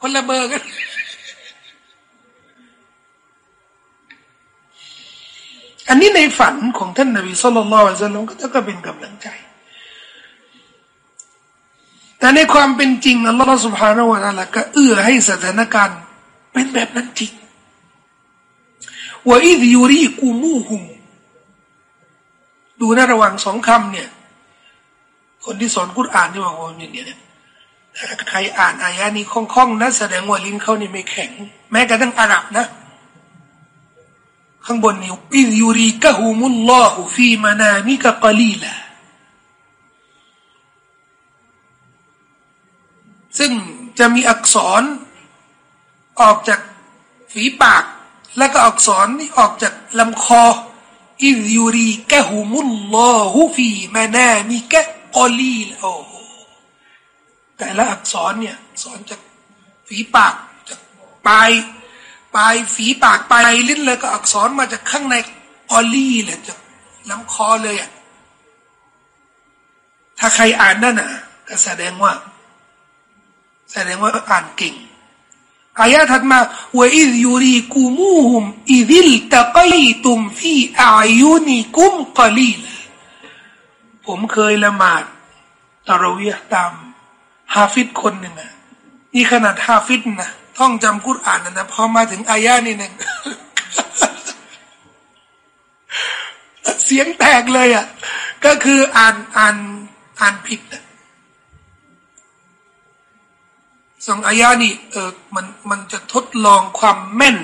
คนละเบอร์กันอันนี้ในฝันของท่านนบีสุลต่านละอัลลอฮ์ก็จะเป็นกำลังใจ แต่ในความเป็นจริงอัลลอฮฺสุบฮานาวะตาละก็เอื้อให้สถานการณ์เป็นแบบนั้นจริงว่าอิดยูรีกูมูฮุมดูนะระหว่างสองคำเนี่ย คนที่สอนกุรอานที่บอกว่าเนี่ยเนี่ยถ้าใครอ่านอายะนี้คล่องๆนะแสดงว่าลิ้นเขานี่ไม่แข็ง แม้กระทั่งอาหรับนะ ข้างบนนี่อิยูรีกะฮุมุลลอฮุฟีมานามิกะกลีละซึ่งจะมีอักษรออกจากฝีปาก แล้วก็อักษรนี่ออกจากลำคออิยูรีกะฮุมุลลอฮุฟีมานามีกะ อลีลโอ้แต่ละอักษรเนี่ยสอนจากฝีปากจากปลายปลายฝีปากปลายลิ้นเลยก็อักษรมาจากข้างในออลี่เลยจากลำคอเลยอะถ้าใครอ่านนั่นน่ะก็แสดงว่า แสดงว่าอ่านเก่งอายะถัดมาว่าอิดยูรีกุมูฮุมอิดิลตะกีตุมฟีอายุนิกุมกลีล ผมเคยละหมาดตะรวียตามฮาฟิดคนหนึ่งนะนี่ขนาดฮาฟิดนะท่องจำกุรอานนะพอมาถึงอายะนี่นะเสียงแตกเลยอะ ก็คืออ่านอ่านอ่านผิดนะสองอายานี่เออมันมันจะทดลองความแม่น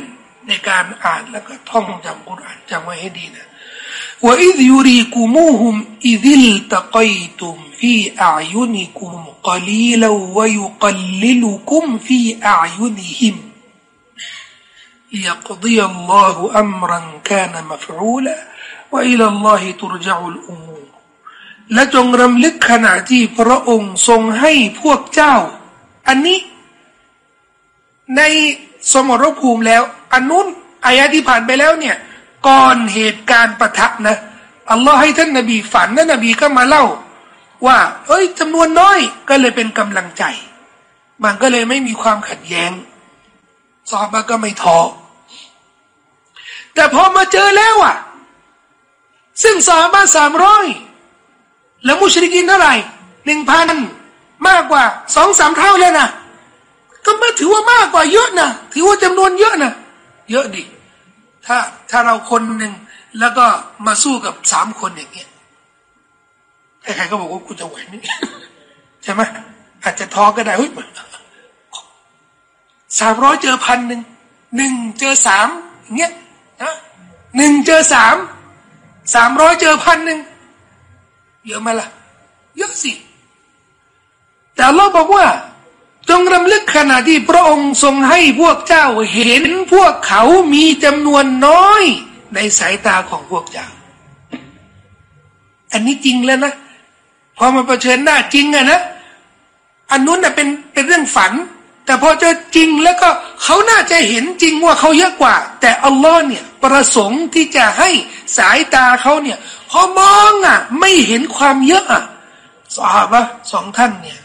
ในการอ่านแล้วก็ท่องจำกุรอานจำไว้ให้ดีนะ وإذ يريكموهم إذ التقيتم في أعينكم قليلا ويقللكم في أعينهم ليقضي الله أمرا كان مفعولا وإلى الله ترجع الأمور และจงรำลึกขณะที่พระองค์ทรงให้พวกเจ้า อันนี้ ในสมรภูมิแล้วอันนู้นอายะที่ผ่านไปแล้วเนี่ย ก่อนเหตุการณ์ประทะนะอัลลอฮ์ให้ท่านนบีฝันนะนบีก็มาเล่า ว่า เอ้ยจำนวนน้อยก็เลยเป็นกำลังใจ มันก็เลยไม่มีความขัดแย้งซอฮาก็ไม่ท้อแต่พอมาเจอแล้วอะ ซึ่งซอฮาสามร้อยแล้วมุชริกินเท่าไหร่หนึ่งพันมากกว่าสองสามเท่าเลยนะก็ไม่ถือว่ามากกว่าเยอะนะถือว่าจำนวนเยอะนะเยอะดิ ถ้าถ้าเราคนหนึ่งแล้วก็มาสู้กับสามคนอย่างเงี้ยใครๆก็บอกว่ากูจะไหวนี่ใช่ไหมอาจจะท้อก็ได้เฮ้ยสามร้อยเจอพันหนึ่งหนึ่งเจอสามอย่างเงี้ยนะหนึ่งเจอสามสามร้อยเจอพันหนึ่งเยอะไหมล่ะเยอะสิแต่เราบอกว่า จงรำลึกขณะที่พระองค์ทรงให้พวกเจ้าเห็นพวกเขามีจำนวนน้อยในสายตาของพวกเจ้า อันนี้จริงแล้วนะ พอมาเผชิญหน้าจริงอะนะ อันนู้นนะเป็นเป็นเรื่องฝัน แต่พอเจอจริงแล้วก็เขาน่าจะเห็นจริงว่าเขาเยอะกว่า แต่อัลลอฮ์เนี่ยประสงค์ที่จะให้สายตาเขาเนี่ยพอมองอะไม่เห็นความเยอะอะสาบะสองท่านเนี่ย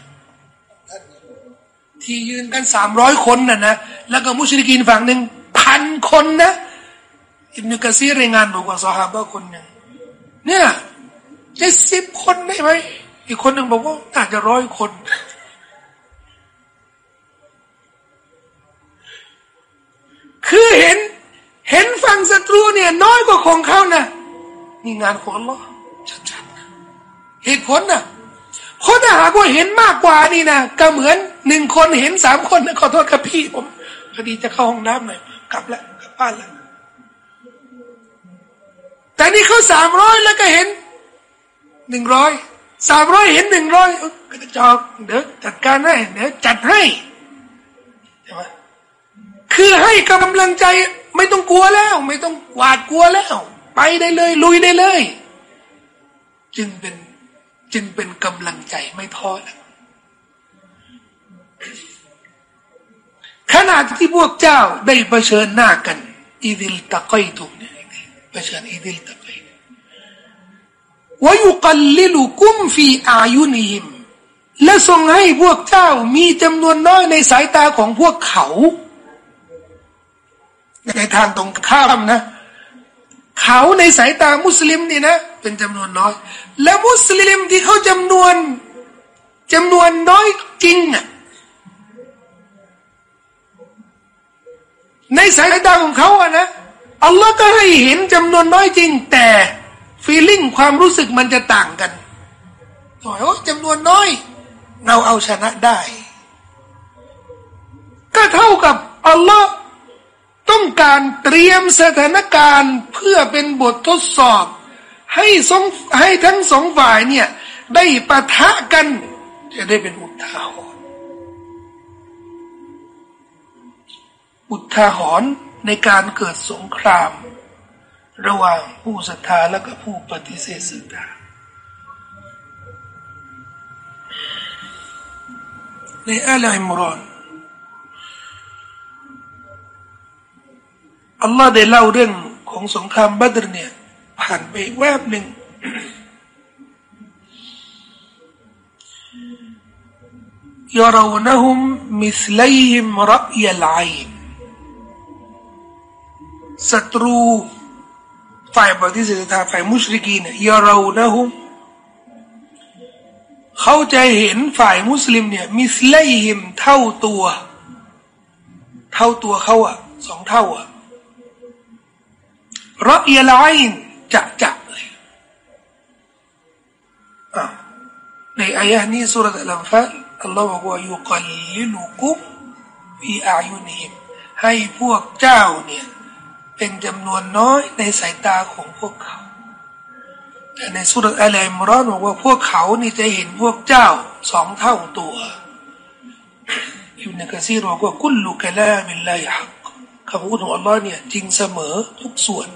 ที่ยืนกันสามร้อยคนน่ะนะแล้วก็มุชริกีนฝั่งหนึ่งพันคนนะอิบนุกะซีรายงานบอกว่าสหายคนหนึ่งเนี่ยจะสิบคนได้ไหมอีกคนหนึ่งบอกว่าอาจจะร้อยคนคือเห็นเห็นฝั่งศัตรูเนี่ย น้อยกว่าของเขานะนี่งานของอัลลอฮ์ชัดๆเหตุผลน่ะ เพราะถ้าหากว่าเห็นมากกว่านี่นะก็เหมือนหนึ่งคนเห็นสามคนนะขอโทษครับพี่ผมพอดีจะเข้าห้องน้ำหน่อยกลับแล้วกลับบ้านแล้วแต่นี่เขาสามร้อยแล้วก็เห็นหนึ่งร้อยสามร้อยเห็นหนึ่งร้อยก็จะจอกเดี๋ยวจัดการให้เดี๋ยวจัดให้ใช่ไหมคือให้กำลังใจไม่ต้องกลัวแล้ว ไม่ต้องหวาดกลัวแล้ว ไปได้เลย ลุยได้เลย จึงเป็น จึงเป็นกำลังใจไม่ท้อแล้วขณะที่พวกเจ้าได้เผชิญหน้ากัน إذ التقيتم เนี่ยเผชิญ إذ التقيتم ويقللكم في أعينهم และทรงให้พวกเจ้ามีจำนวนน้อยในสายตาของพวกเขา ในทางตรงข้ามนะ เขาในสายตามุสลิมนี่นะ เป็นจำนวนน้อย และมุสลิมที่เขาจำนวนจำนวนน้อยจริงอะในสายตาของเขาอะนะอัลลอฮ์ก็ให้เห็นจำนวนน้อยจริง แต่ฟีลิ่งความรู้สึกมันจะต่างกันถอยว่าจำนวนน้อย เราเอาชนะได้ ก็เท่ากับอัลลอฮ์ต้องการเตรียมสถานการณ์เพื่อเป็นบททดสอบ ให้สองให้ทั้งสองฝ่ายเนี่ย ได้ปะทะกัน จะได้เป็นอุทาหรณ์อุทาหรณ์ในการเกิดสงคราม ระหว่างผู้ศรัทธาและก็ผู้ปฏิเสธศรัทธาในอัลอิมรอนอัลลอฮ์ได้เล่าเรื่องของสงครามบัตรเนี่ย ผ่านไปแวบหนึ่ง يرونهم مثليهم رأي العين ศัตรูฝ่ายปฏิเสธทาฝ่ายมุชริกีเนี่ยยาเรานะฮุมเขาจะเห็นฝ่ายมุสลิมเนี่ยมิสไลหิมเท่าตัว เท่าตัวเขาอะสองเท่าอะรักยาลาย จะจะเลยในอายะนี้สุรษะลัมฟัลอัลลอฮ์บอกว่ายุกลิลุกุมฟีอายุนิมให้พวกเจ้าเนี่ย เป็นจำนวนน้อยในสายตาของพวกเขาแต่ในสุรษะอัลอิมรอนบอกว่าพวกเขานี่จะเห็นพวกเจ้าสองเท่าตัวอยู่ในกะซีรบอกว่ากุลลุกะลามิลลาฮักคำพูดของอัลลอฮ์เนี่ยจริงเสมอทุกส่วน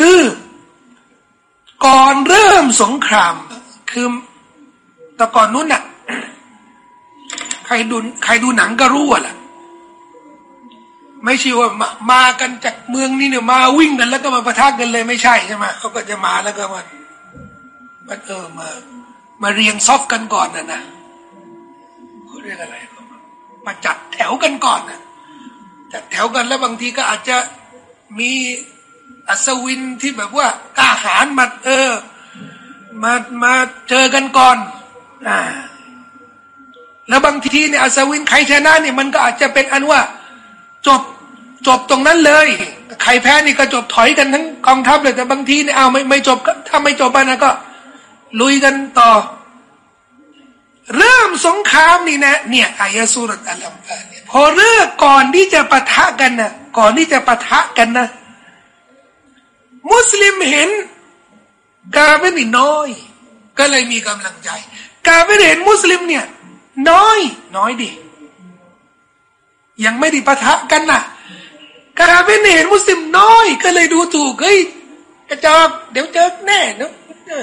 คือ ก่อนเริ่มสงคราม คือแต่ก่อนนู้นน่ะ ใครดูใครดูหนังก็รู้อะล่ะไม่ใช่ว่ามามากันจากเมืองนี้เนี่ยมาวิ่งกันแล้วก็มาประทักกันเลยไม่ใช่ใช่ไหมเขาก็จะมาแล้วก็มันมันเออมา มาเรียงซอฟกันก่อนนะนะเขาเรียกอะไร มาจัดแถวกันก่อนนะจัดแถวกันแล้วบางทีก็อาจจะมี อัศวินที่แบบว่ากล้าหาญมาเออมามาเจอกันก่อนอ่าแล้วบางทีเนี่ยอัศวินใครชนะเนี่ยมันก็อาจจะเป็นอันว่า จบจบตรงนั้นเลย ใครแพ้นี่ก็จบถอยกันทั้งกองทัพเลยแต่บางทีเนี่ยเอาไม่ไม่จบถ้าไม่จบไปนะก็ ลุยกันต่อ เริ่มสงครามนี่นะ เนี่ยอายะสุรอัลลัมพอเริ่มก่อนที่จะปะทะกันนะก่อนที่จะปะทะกันนะ มุสลิมเห็นกาเฟนี่น้อย ก็เลยมีกำลังใจ กาเฟเห็นมุสลิมเนี่ย น้อย น้อยดิยังไม่ได้ปะทะกันนะกาเฟเห็นมุสลิมน้อย ก็เลยดูถูกเฮ้ยกระจอกเดี๋ยวเจอแน่เดี๋ยว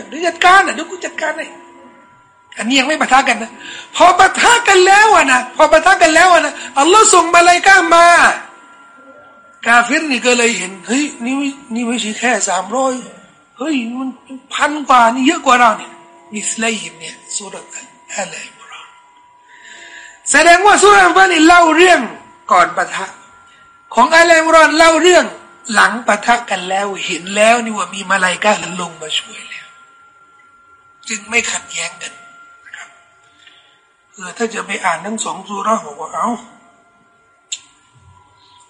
เดี๋ยวจัดการอะเดี๋ยวกูจัดการให้อันนี้ยังไม่ปะทะกันนะพอปะทะกันแล้วอะนะพอปะทะกันแล้วอะนะอัลลอฮ์ส่งมาลายก้ามา กาเฟรนี่ก็เลยเห็นเฮ้ยนี่นี่ไม่ใช่แค่สามร้อยเฮ้ยมันพันกว่านี่เยอะกว่าเราเนี่ยมิสไลมเนี่ยสุรษอัลอิมรอนแสดงว่าสุรอัลฟานี่เล่าเรื่องก่อนปะทะ ของอัลอิมรอนเล่าเรื่องหลังปะทะกันแล้วเห็นแล้วนี่ว่ามีมาลายกาลงมาช่วยแล้ว จึงไม่ขัดแย้งกันเออถ้าจะไปอ่านทั้งสองสุราบอกว่าเอา้า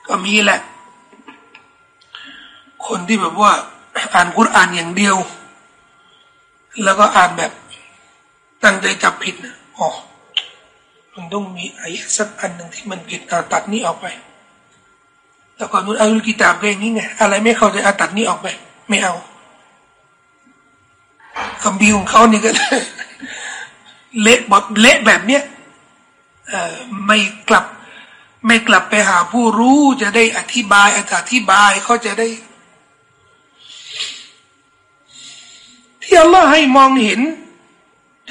ก็มีแหละ คนที่แบบว่า อ่านกุรอ่านอย่างเดียว แล้วก็อ่านแบบตั้งใจจับผิดนะอ๋อมันต้องมีอายะสักอันหนึ่งที่มันผิดอาตัดนี้ออกไปแล้วก็นุนอาลุกิตาบเรื่องนี้ไงอะไรไม่เข้าใจอาตัดนี้ออกไป ไม่เอาคำบีของเขานี่ก็เละแบบเละแบบเนี้ยเออไม่กลับ ไม่กลับไปหาผู้รู้จะได้อธิบายอธิบายเขาจะได้ ที่อัลลอฮ์ให้มองเห็น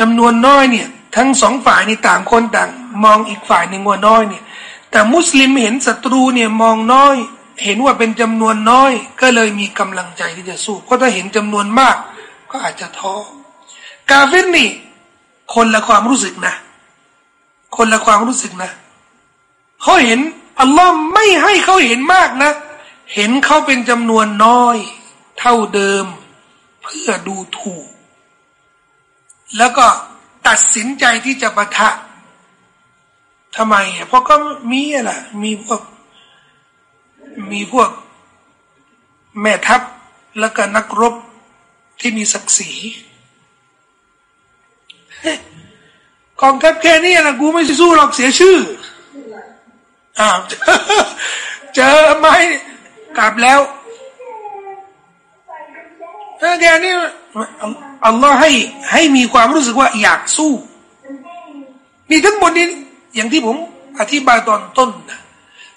จำนวนน้อยเนี่ย ทั้งสองฝ่ายนี่ต่างคนต่าง มองอีกฝ่ายหนึ่งว่าน้อยเนี่ย แต่มุสลิมเห็นศัตรูเนี่ยมองน้อย เห็นว่าเป็นจำนวนน้อย ก็เลยมีกำลังใจที่จะสู้เพราะถ้าเห็นจำนวนมาก ก็อาจจะท้อกาเฟรนี่ คนละความรู้สึกนะ คนละความรู้สึกนะเขาเห็นอัลลอฮ์ไม่ให้เขาเห็นมากนะ เห็นเขาเป็นจำนวนน้อย เท่าเดิม เพื่อดูถูก แล้วก็ตัดสินใจที่จะปะทะทำไมอะเพราะก็มีอะไรมีพวก มีพวกแม่ทัพแล้วก็นักรบที่มีศักดิ์ศรีกองทัพแค่นี้นะกูไม่สู้หรอกเสียชื่ออ้าวเจอไหมกลับแล้ว ถ้าแกนี่อัลลอฮ์ให้ให้มีความรู้สึกว่าอยากสู้นี่ทั้งหมดนี้อย่างที่ผมอธิบายตอนต้นนะ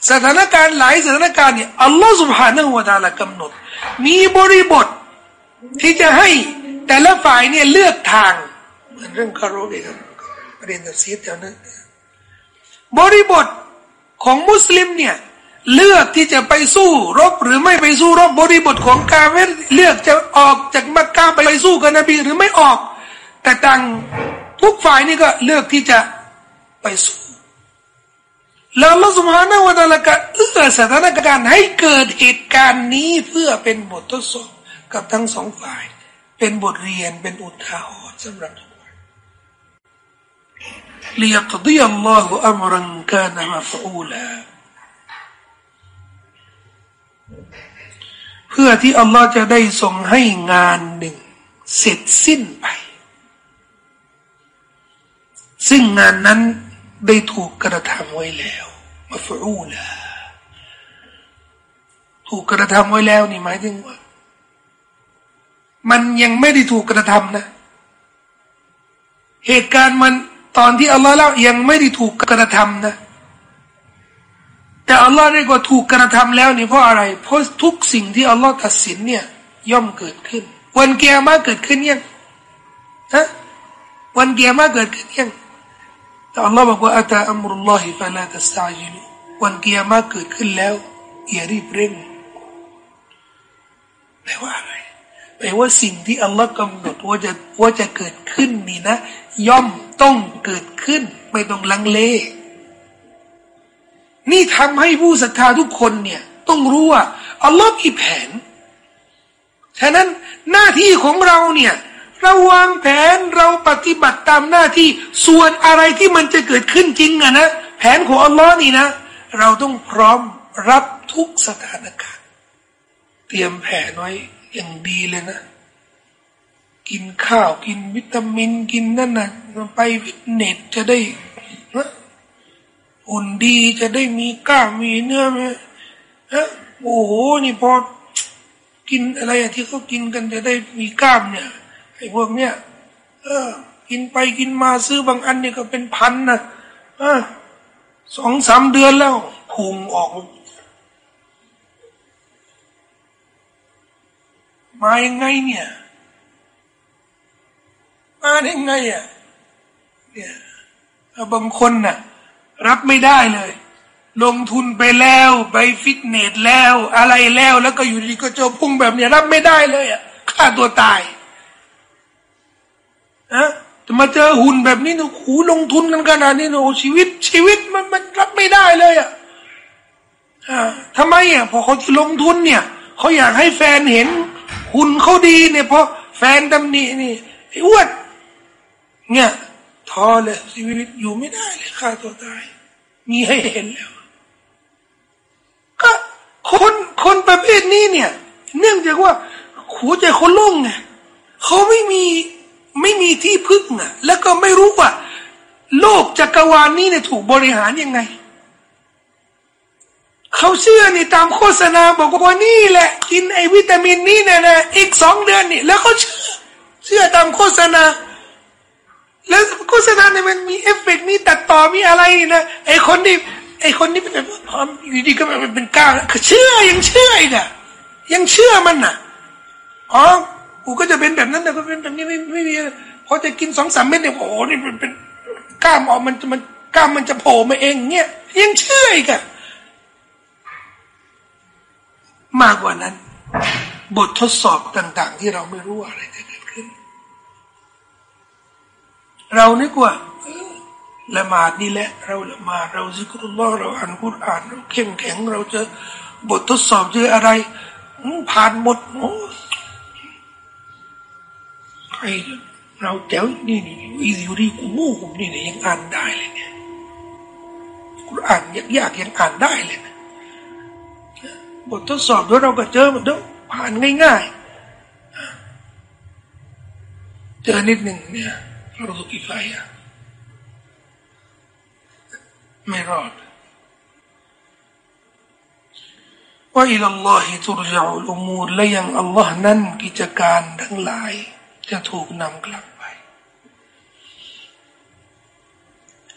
สถานการณ์หลายสถานการณ์เนี่ยอัลลอฮ์สุบฮานะฮูวาตาละกำหนด มีบริบทที่จะให้แต่ละฝ่ายเนี่ยเลือกทางเหมือนเรื่องคารโรเองเรียนตัดซีดแถวนั้นบริบทของมุสลิมเนี่ย เลือกที่จะไปสู้รบหรือไม่ไปสู้รบบริบทของกาเวเลือกจะออกจากมักกะไปสู้กับนบีหรือไม่ออก แต่ต่างทุกฝ่ายนี่ก็เลือกที่จะไปสู้ แล้วละสมฮานาวะตะละกะเอื้อสถานการณ์ให้เกิดเหตุการณ์นี้เพื่อเป็นบททดสอบกับทั้งสองฝ่าย เป็นบทเรียนเป็นอุทาหรณ์สำหรับทุก ليقضي الله أمرا كان مفعولا เพื่อที่อัลลอฮ์จะได้ทรงให้งานหนึ่ง เสร็จสิ้นไป ซึ่งงานนั้นได้ถูกกระทำไว้แล้วมาฟูละถูกกระทำไว้แล้วนี่หมายถึงว่า มันยังไม่ได้ถูกกระทำนะ เหตุการณ์มันตอนที่อัลลอฮ์เล่ายังไม่ได้ถูกกระทำนะ แต่อัลลอฮ์เรียกว่าถูกกระทำแล้วนี่เพราะอะไร เพราะทุกสิ่งที่อัลลอฮ์ตัดสินเนี่ย ย่อมเกิดขึ้น วันเกียร์มาเกิดขึ้นยังฮะวันเกียร์มาเกิดขึ้นยังแต่อัลลอฮ์บอกว่าอัตอัมรุลลอฮิฟะลาตัสตาจิลวันเกียร์มาเกิดขึ้นแล้วอย่ารีบเร่งแปลว่าอะไรแปลว่าสิ่งที่อัลลอฮ์กำหนดว่าจะว่าจะเกิดขึ้นนี่นะ ย่อมต้องเกิดขึ้น ไม่ต้องลังเล นี่ทำให้ผู้ศรัทธาทุกคนเนี่ย ต้องรู้ว่าอัลลอฮ์มีแผน ฉะนั้นหน้าที่ของเราเนี่ยเราวางแผนเราปฏิบัติตามหน้าที่ส่วนอะไรที่มันจะเกิดขึ้นจริงอะนะแผนของอัลลอฮ์นี่นะ เราต้องพร้อมรับทุกสถานการณ์ เตรียมแผนไว้อย่างดีเลยนะ กินข้าวกินวิตามินกินนั่นนะไปฟิตเนสจะได้ อุ่นดีจะได้มีกล้ามมีเนื้อไหมฮะโอ้โหนี่พอกินอะไรที่เขากินกันจะได้มีกล้ามเนี่ยไอ้พวกเนี้ยเออ กินไปกินมาซื้อบางอันเนี่ยก็เป็นพันนะอสองสามเดือนแล้วพุงออกมายังไงเนี่ย มาได้ไงอะเนี่ยบางคนน่ะ รับไม่ได้เลย ลงทุนไปแล้วไปฟิตเนสแล้ว อะไรแล้วแล้วก็อยู่ดีก็เจอพุ่งแบบนี้รับไม่ได้เลยอะฆ่าตัวตายนะจะมาเจอหุ่นแบบนี้หนะหูลงทุนกันขนาดนี้หนะโอ้ชีวิต ชีวิตมันมันรับไม่ได้เลยอะทำไมอะพอเขาจะลงทุนเนี่ยเขาอยากให้แฟนเห็นหุ่นเขาดีเนี่ยเพราะแฟนตำหนินี่ไอ้อ้วนเนี่ย อเลยชีวิตอยู่ไม่ได้เลยฆ่าตัวตาย มีให้เห็นแล้ว ก็คนคนประเภทนี้เนี่ย เนื่องจากว่าหัวใจเขาล่งไงเขาไม่มีไม่มีที่พึ่งอะ แล้วก็ไม่รู้ว่า โลกจักรวาลนี้เนี่ยถูกบริหารยังไงเขาเชื่อนี่ตามโฆษณาบอกว่านี่แหละ กินไอวิตามินนี้เนี่ยนะอีกสองเดือนนี่ แล้วเขาเชื่อ เชื่อตามโฆษณา แล้วโฆษณาเนี่ยมันมีเอฟเฟกมีตัดต่อมีอะไรนะไอคนที่ไอคนนี้เป็นพร้อมอยู่ดีก็มันเป็นก้าวเชื่อยังเชื่ออีกอะยังเชื่อมันน่ะอ๋อกูก็จะเป็นแบบนั้นแต่ก็เป็นแบบนี้ไม่ไม่มีพอจะกินสองสามเม็ดเนี่ยโอ้โหนี่เป็นเป็นกล้ามออกมันมันกล้ามมันจะโผล่มาเองเนี่ยยังเชื่ออีกอะมากกว่านั้น บททดสอบต่าง ๆ ที่เราไม่รู้อะไร เรานึกว่าละหมาดนี่แหละเราละหมาดเราซิกรุลลอฮ์เราอ่านกุรอานเราเข้มแข็งเราจะบททดสอบเจออะไรผ่านหมดโอ้ใครเราแจ๋วนี่นี่อีซิรีกูมูผมนี่เนี่ยยังอ่านได้เลยเนี่ยกุรอานยากๆยังอ่านได้เลยนะบททดสอบด้วยเราก็เจอหมันด้วยผ่านง่ายๆเจอนิดหนึ่งเนี่ย เราสุกิฟายอะไม่รอดว่าอิลลอฮิตุรจาอุลมูลและยังอัลลอฮ์นั้นกิจการทั้งหลาย จะถูกนำกลับไป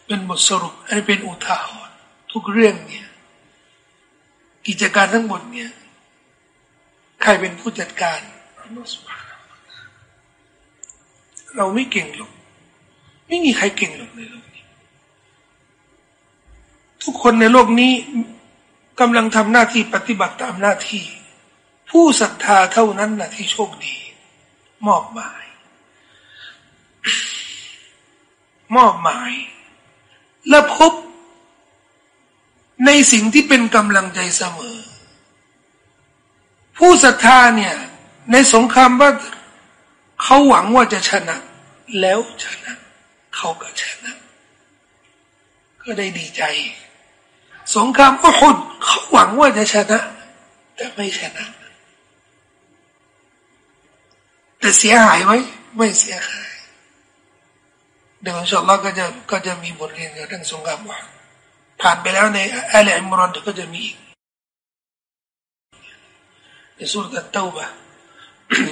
เป็นบทสรุปอันเป็นอุทาหรณ์ทุกเรื่องเนี่ย กิจการทั้งหมดเนี่ย ใครเป็นผู้จัดการเราไม่เก่งหรอก ไม่มีใครเก่งหรอกในโลกนี้ทุกคนในโลกนี้กำลังทำหน้าที่ปฏิบัติตามหน้าที่ ผู้ศรัทธาเท่านั้นนะที่โชคดี มอบหมาย มอบหมาย และพบ ในสิ่งที่เป็นกำลังใจเสมอ ผู้ศรัทธาเนี่ย ในสงครามว่าเขาหวังว่าจะชนะ แล้วชนะ เขาก็ชนะก็ได้ดีใจ สงครามอุฮุดเขาหวังว่าจะชนะ แต่ไม่ชนะ แต่เสียหายไหมไม่เสียหายเดี๋ยวอินชาอัลลอฮ์ก็จะก็จะมีบทเรียนเกี่ยวกับเรื่องสงครามวะผ่านไปแล้วในอัลอิมรอนเดี๋ยวก็จะมีอีกในสุรตัตเต้าบะ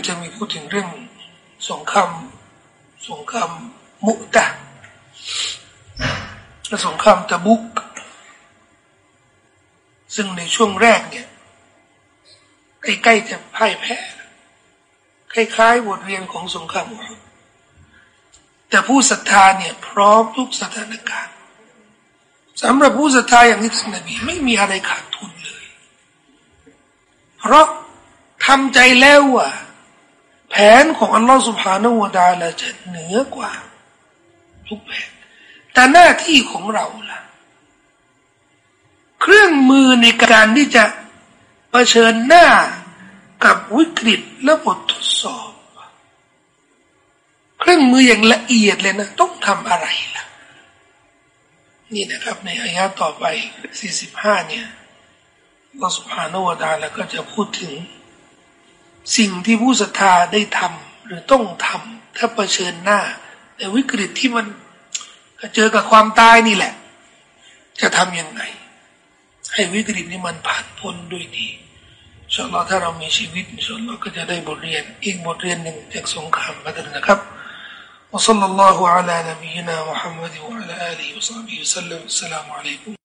จะมีพูดถึงเรื่องสงครามสงคราม มุตะและสงครามตะบุก ซึ่งในช่วงแรกเนี่ยใกล้ๆจะพ่ายแพ้คล้ายๆ บทเรียนของสงครามอุฮแต่ผู้ศรัทธาเนี่ยพร้อมทุกสถานการณ์สำหรับผู้ศรัทธาอย่างที่ท่านนบีไม่มีอะไรขาดทุนเลย เพราะทำใจแล้วว่าแผนของอัลลอฮฺสุบฮานาวะดาลาจะเหนือกว่า ทุกแผนแต่หน้าที่ของเราล่ะ เครื่องมือในการที่จะเผชิญหน้ากับวิกฤตและบททดสอบ เครื่องมืออย่างละเอียดเลยนะ ต้องทำอะไรล่ะ นี่นะครับ ในอายะต่อไป 45 เนี่ยเราสุภาโนวดาแล้วก็จะพูดถึง สิ่งที่ผู้ศรัทธาได้ทำหรือต้องทำถ้าเผชิญหน้า วิกฤตที่มันเจอกับความตายนี่แหละ จะทำยังไง ให้วิกฤตนี้มันผ่านพ้นด้วยดีอินชาอัลลอฮ์ถ้าเรามีชีวิตอินชาอัลลอฮ์ก็จะได้บทเรียน อีกบทเรียนหนึ่งจากสงครามบัตรนะครับ وصلى الله على نبينا محمد وعلى آله وصحبه وسلم السلام عليكم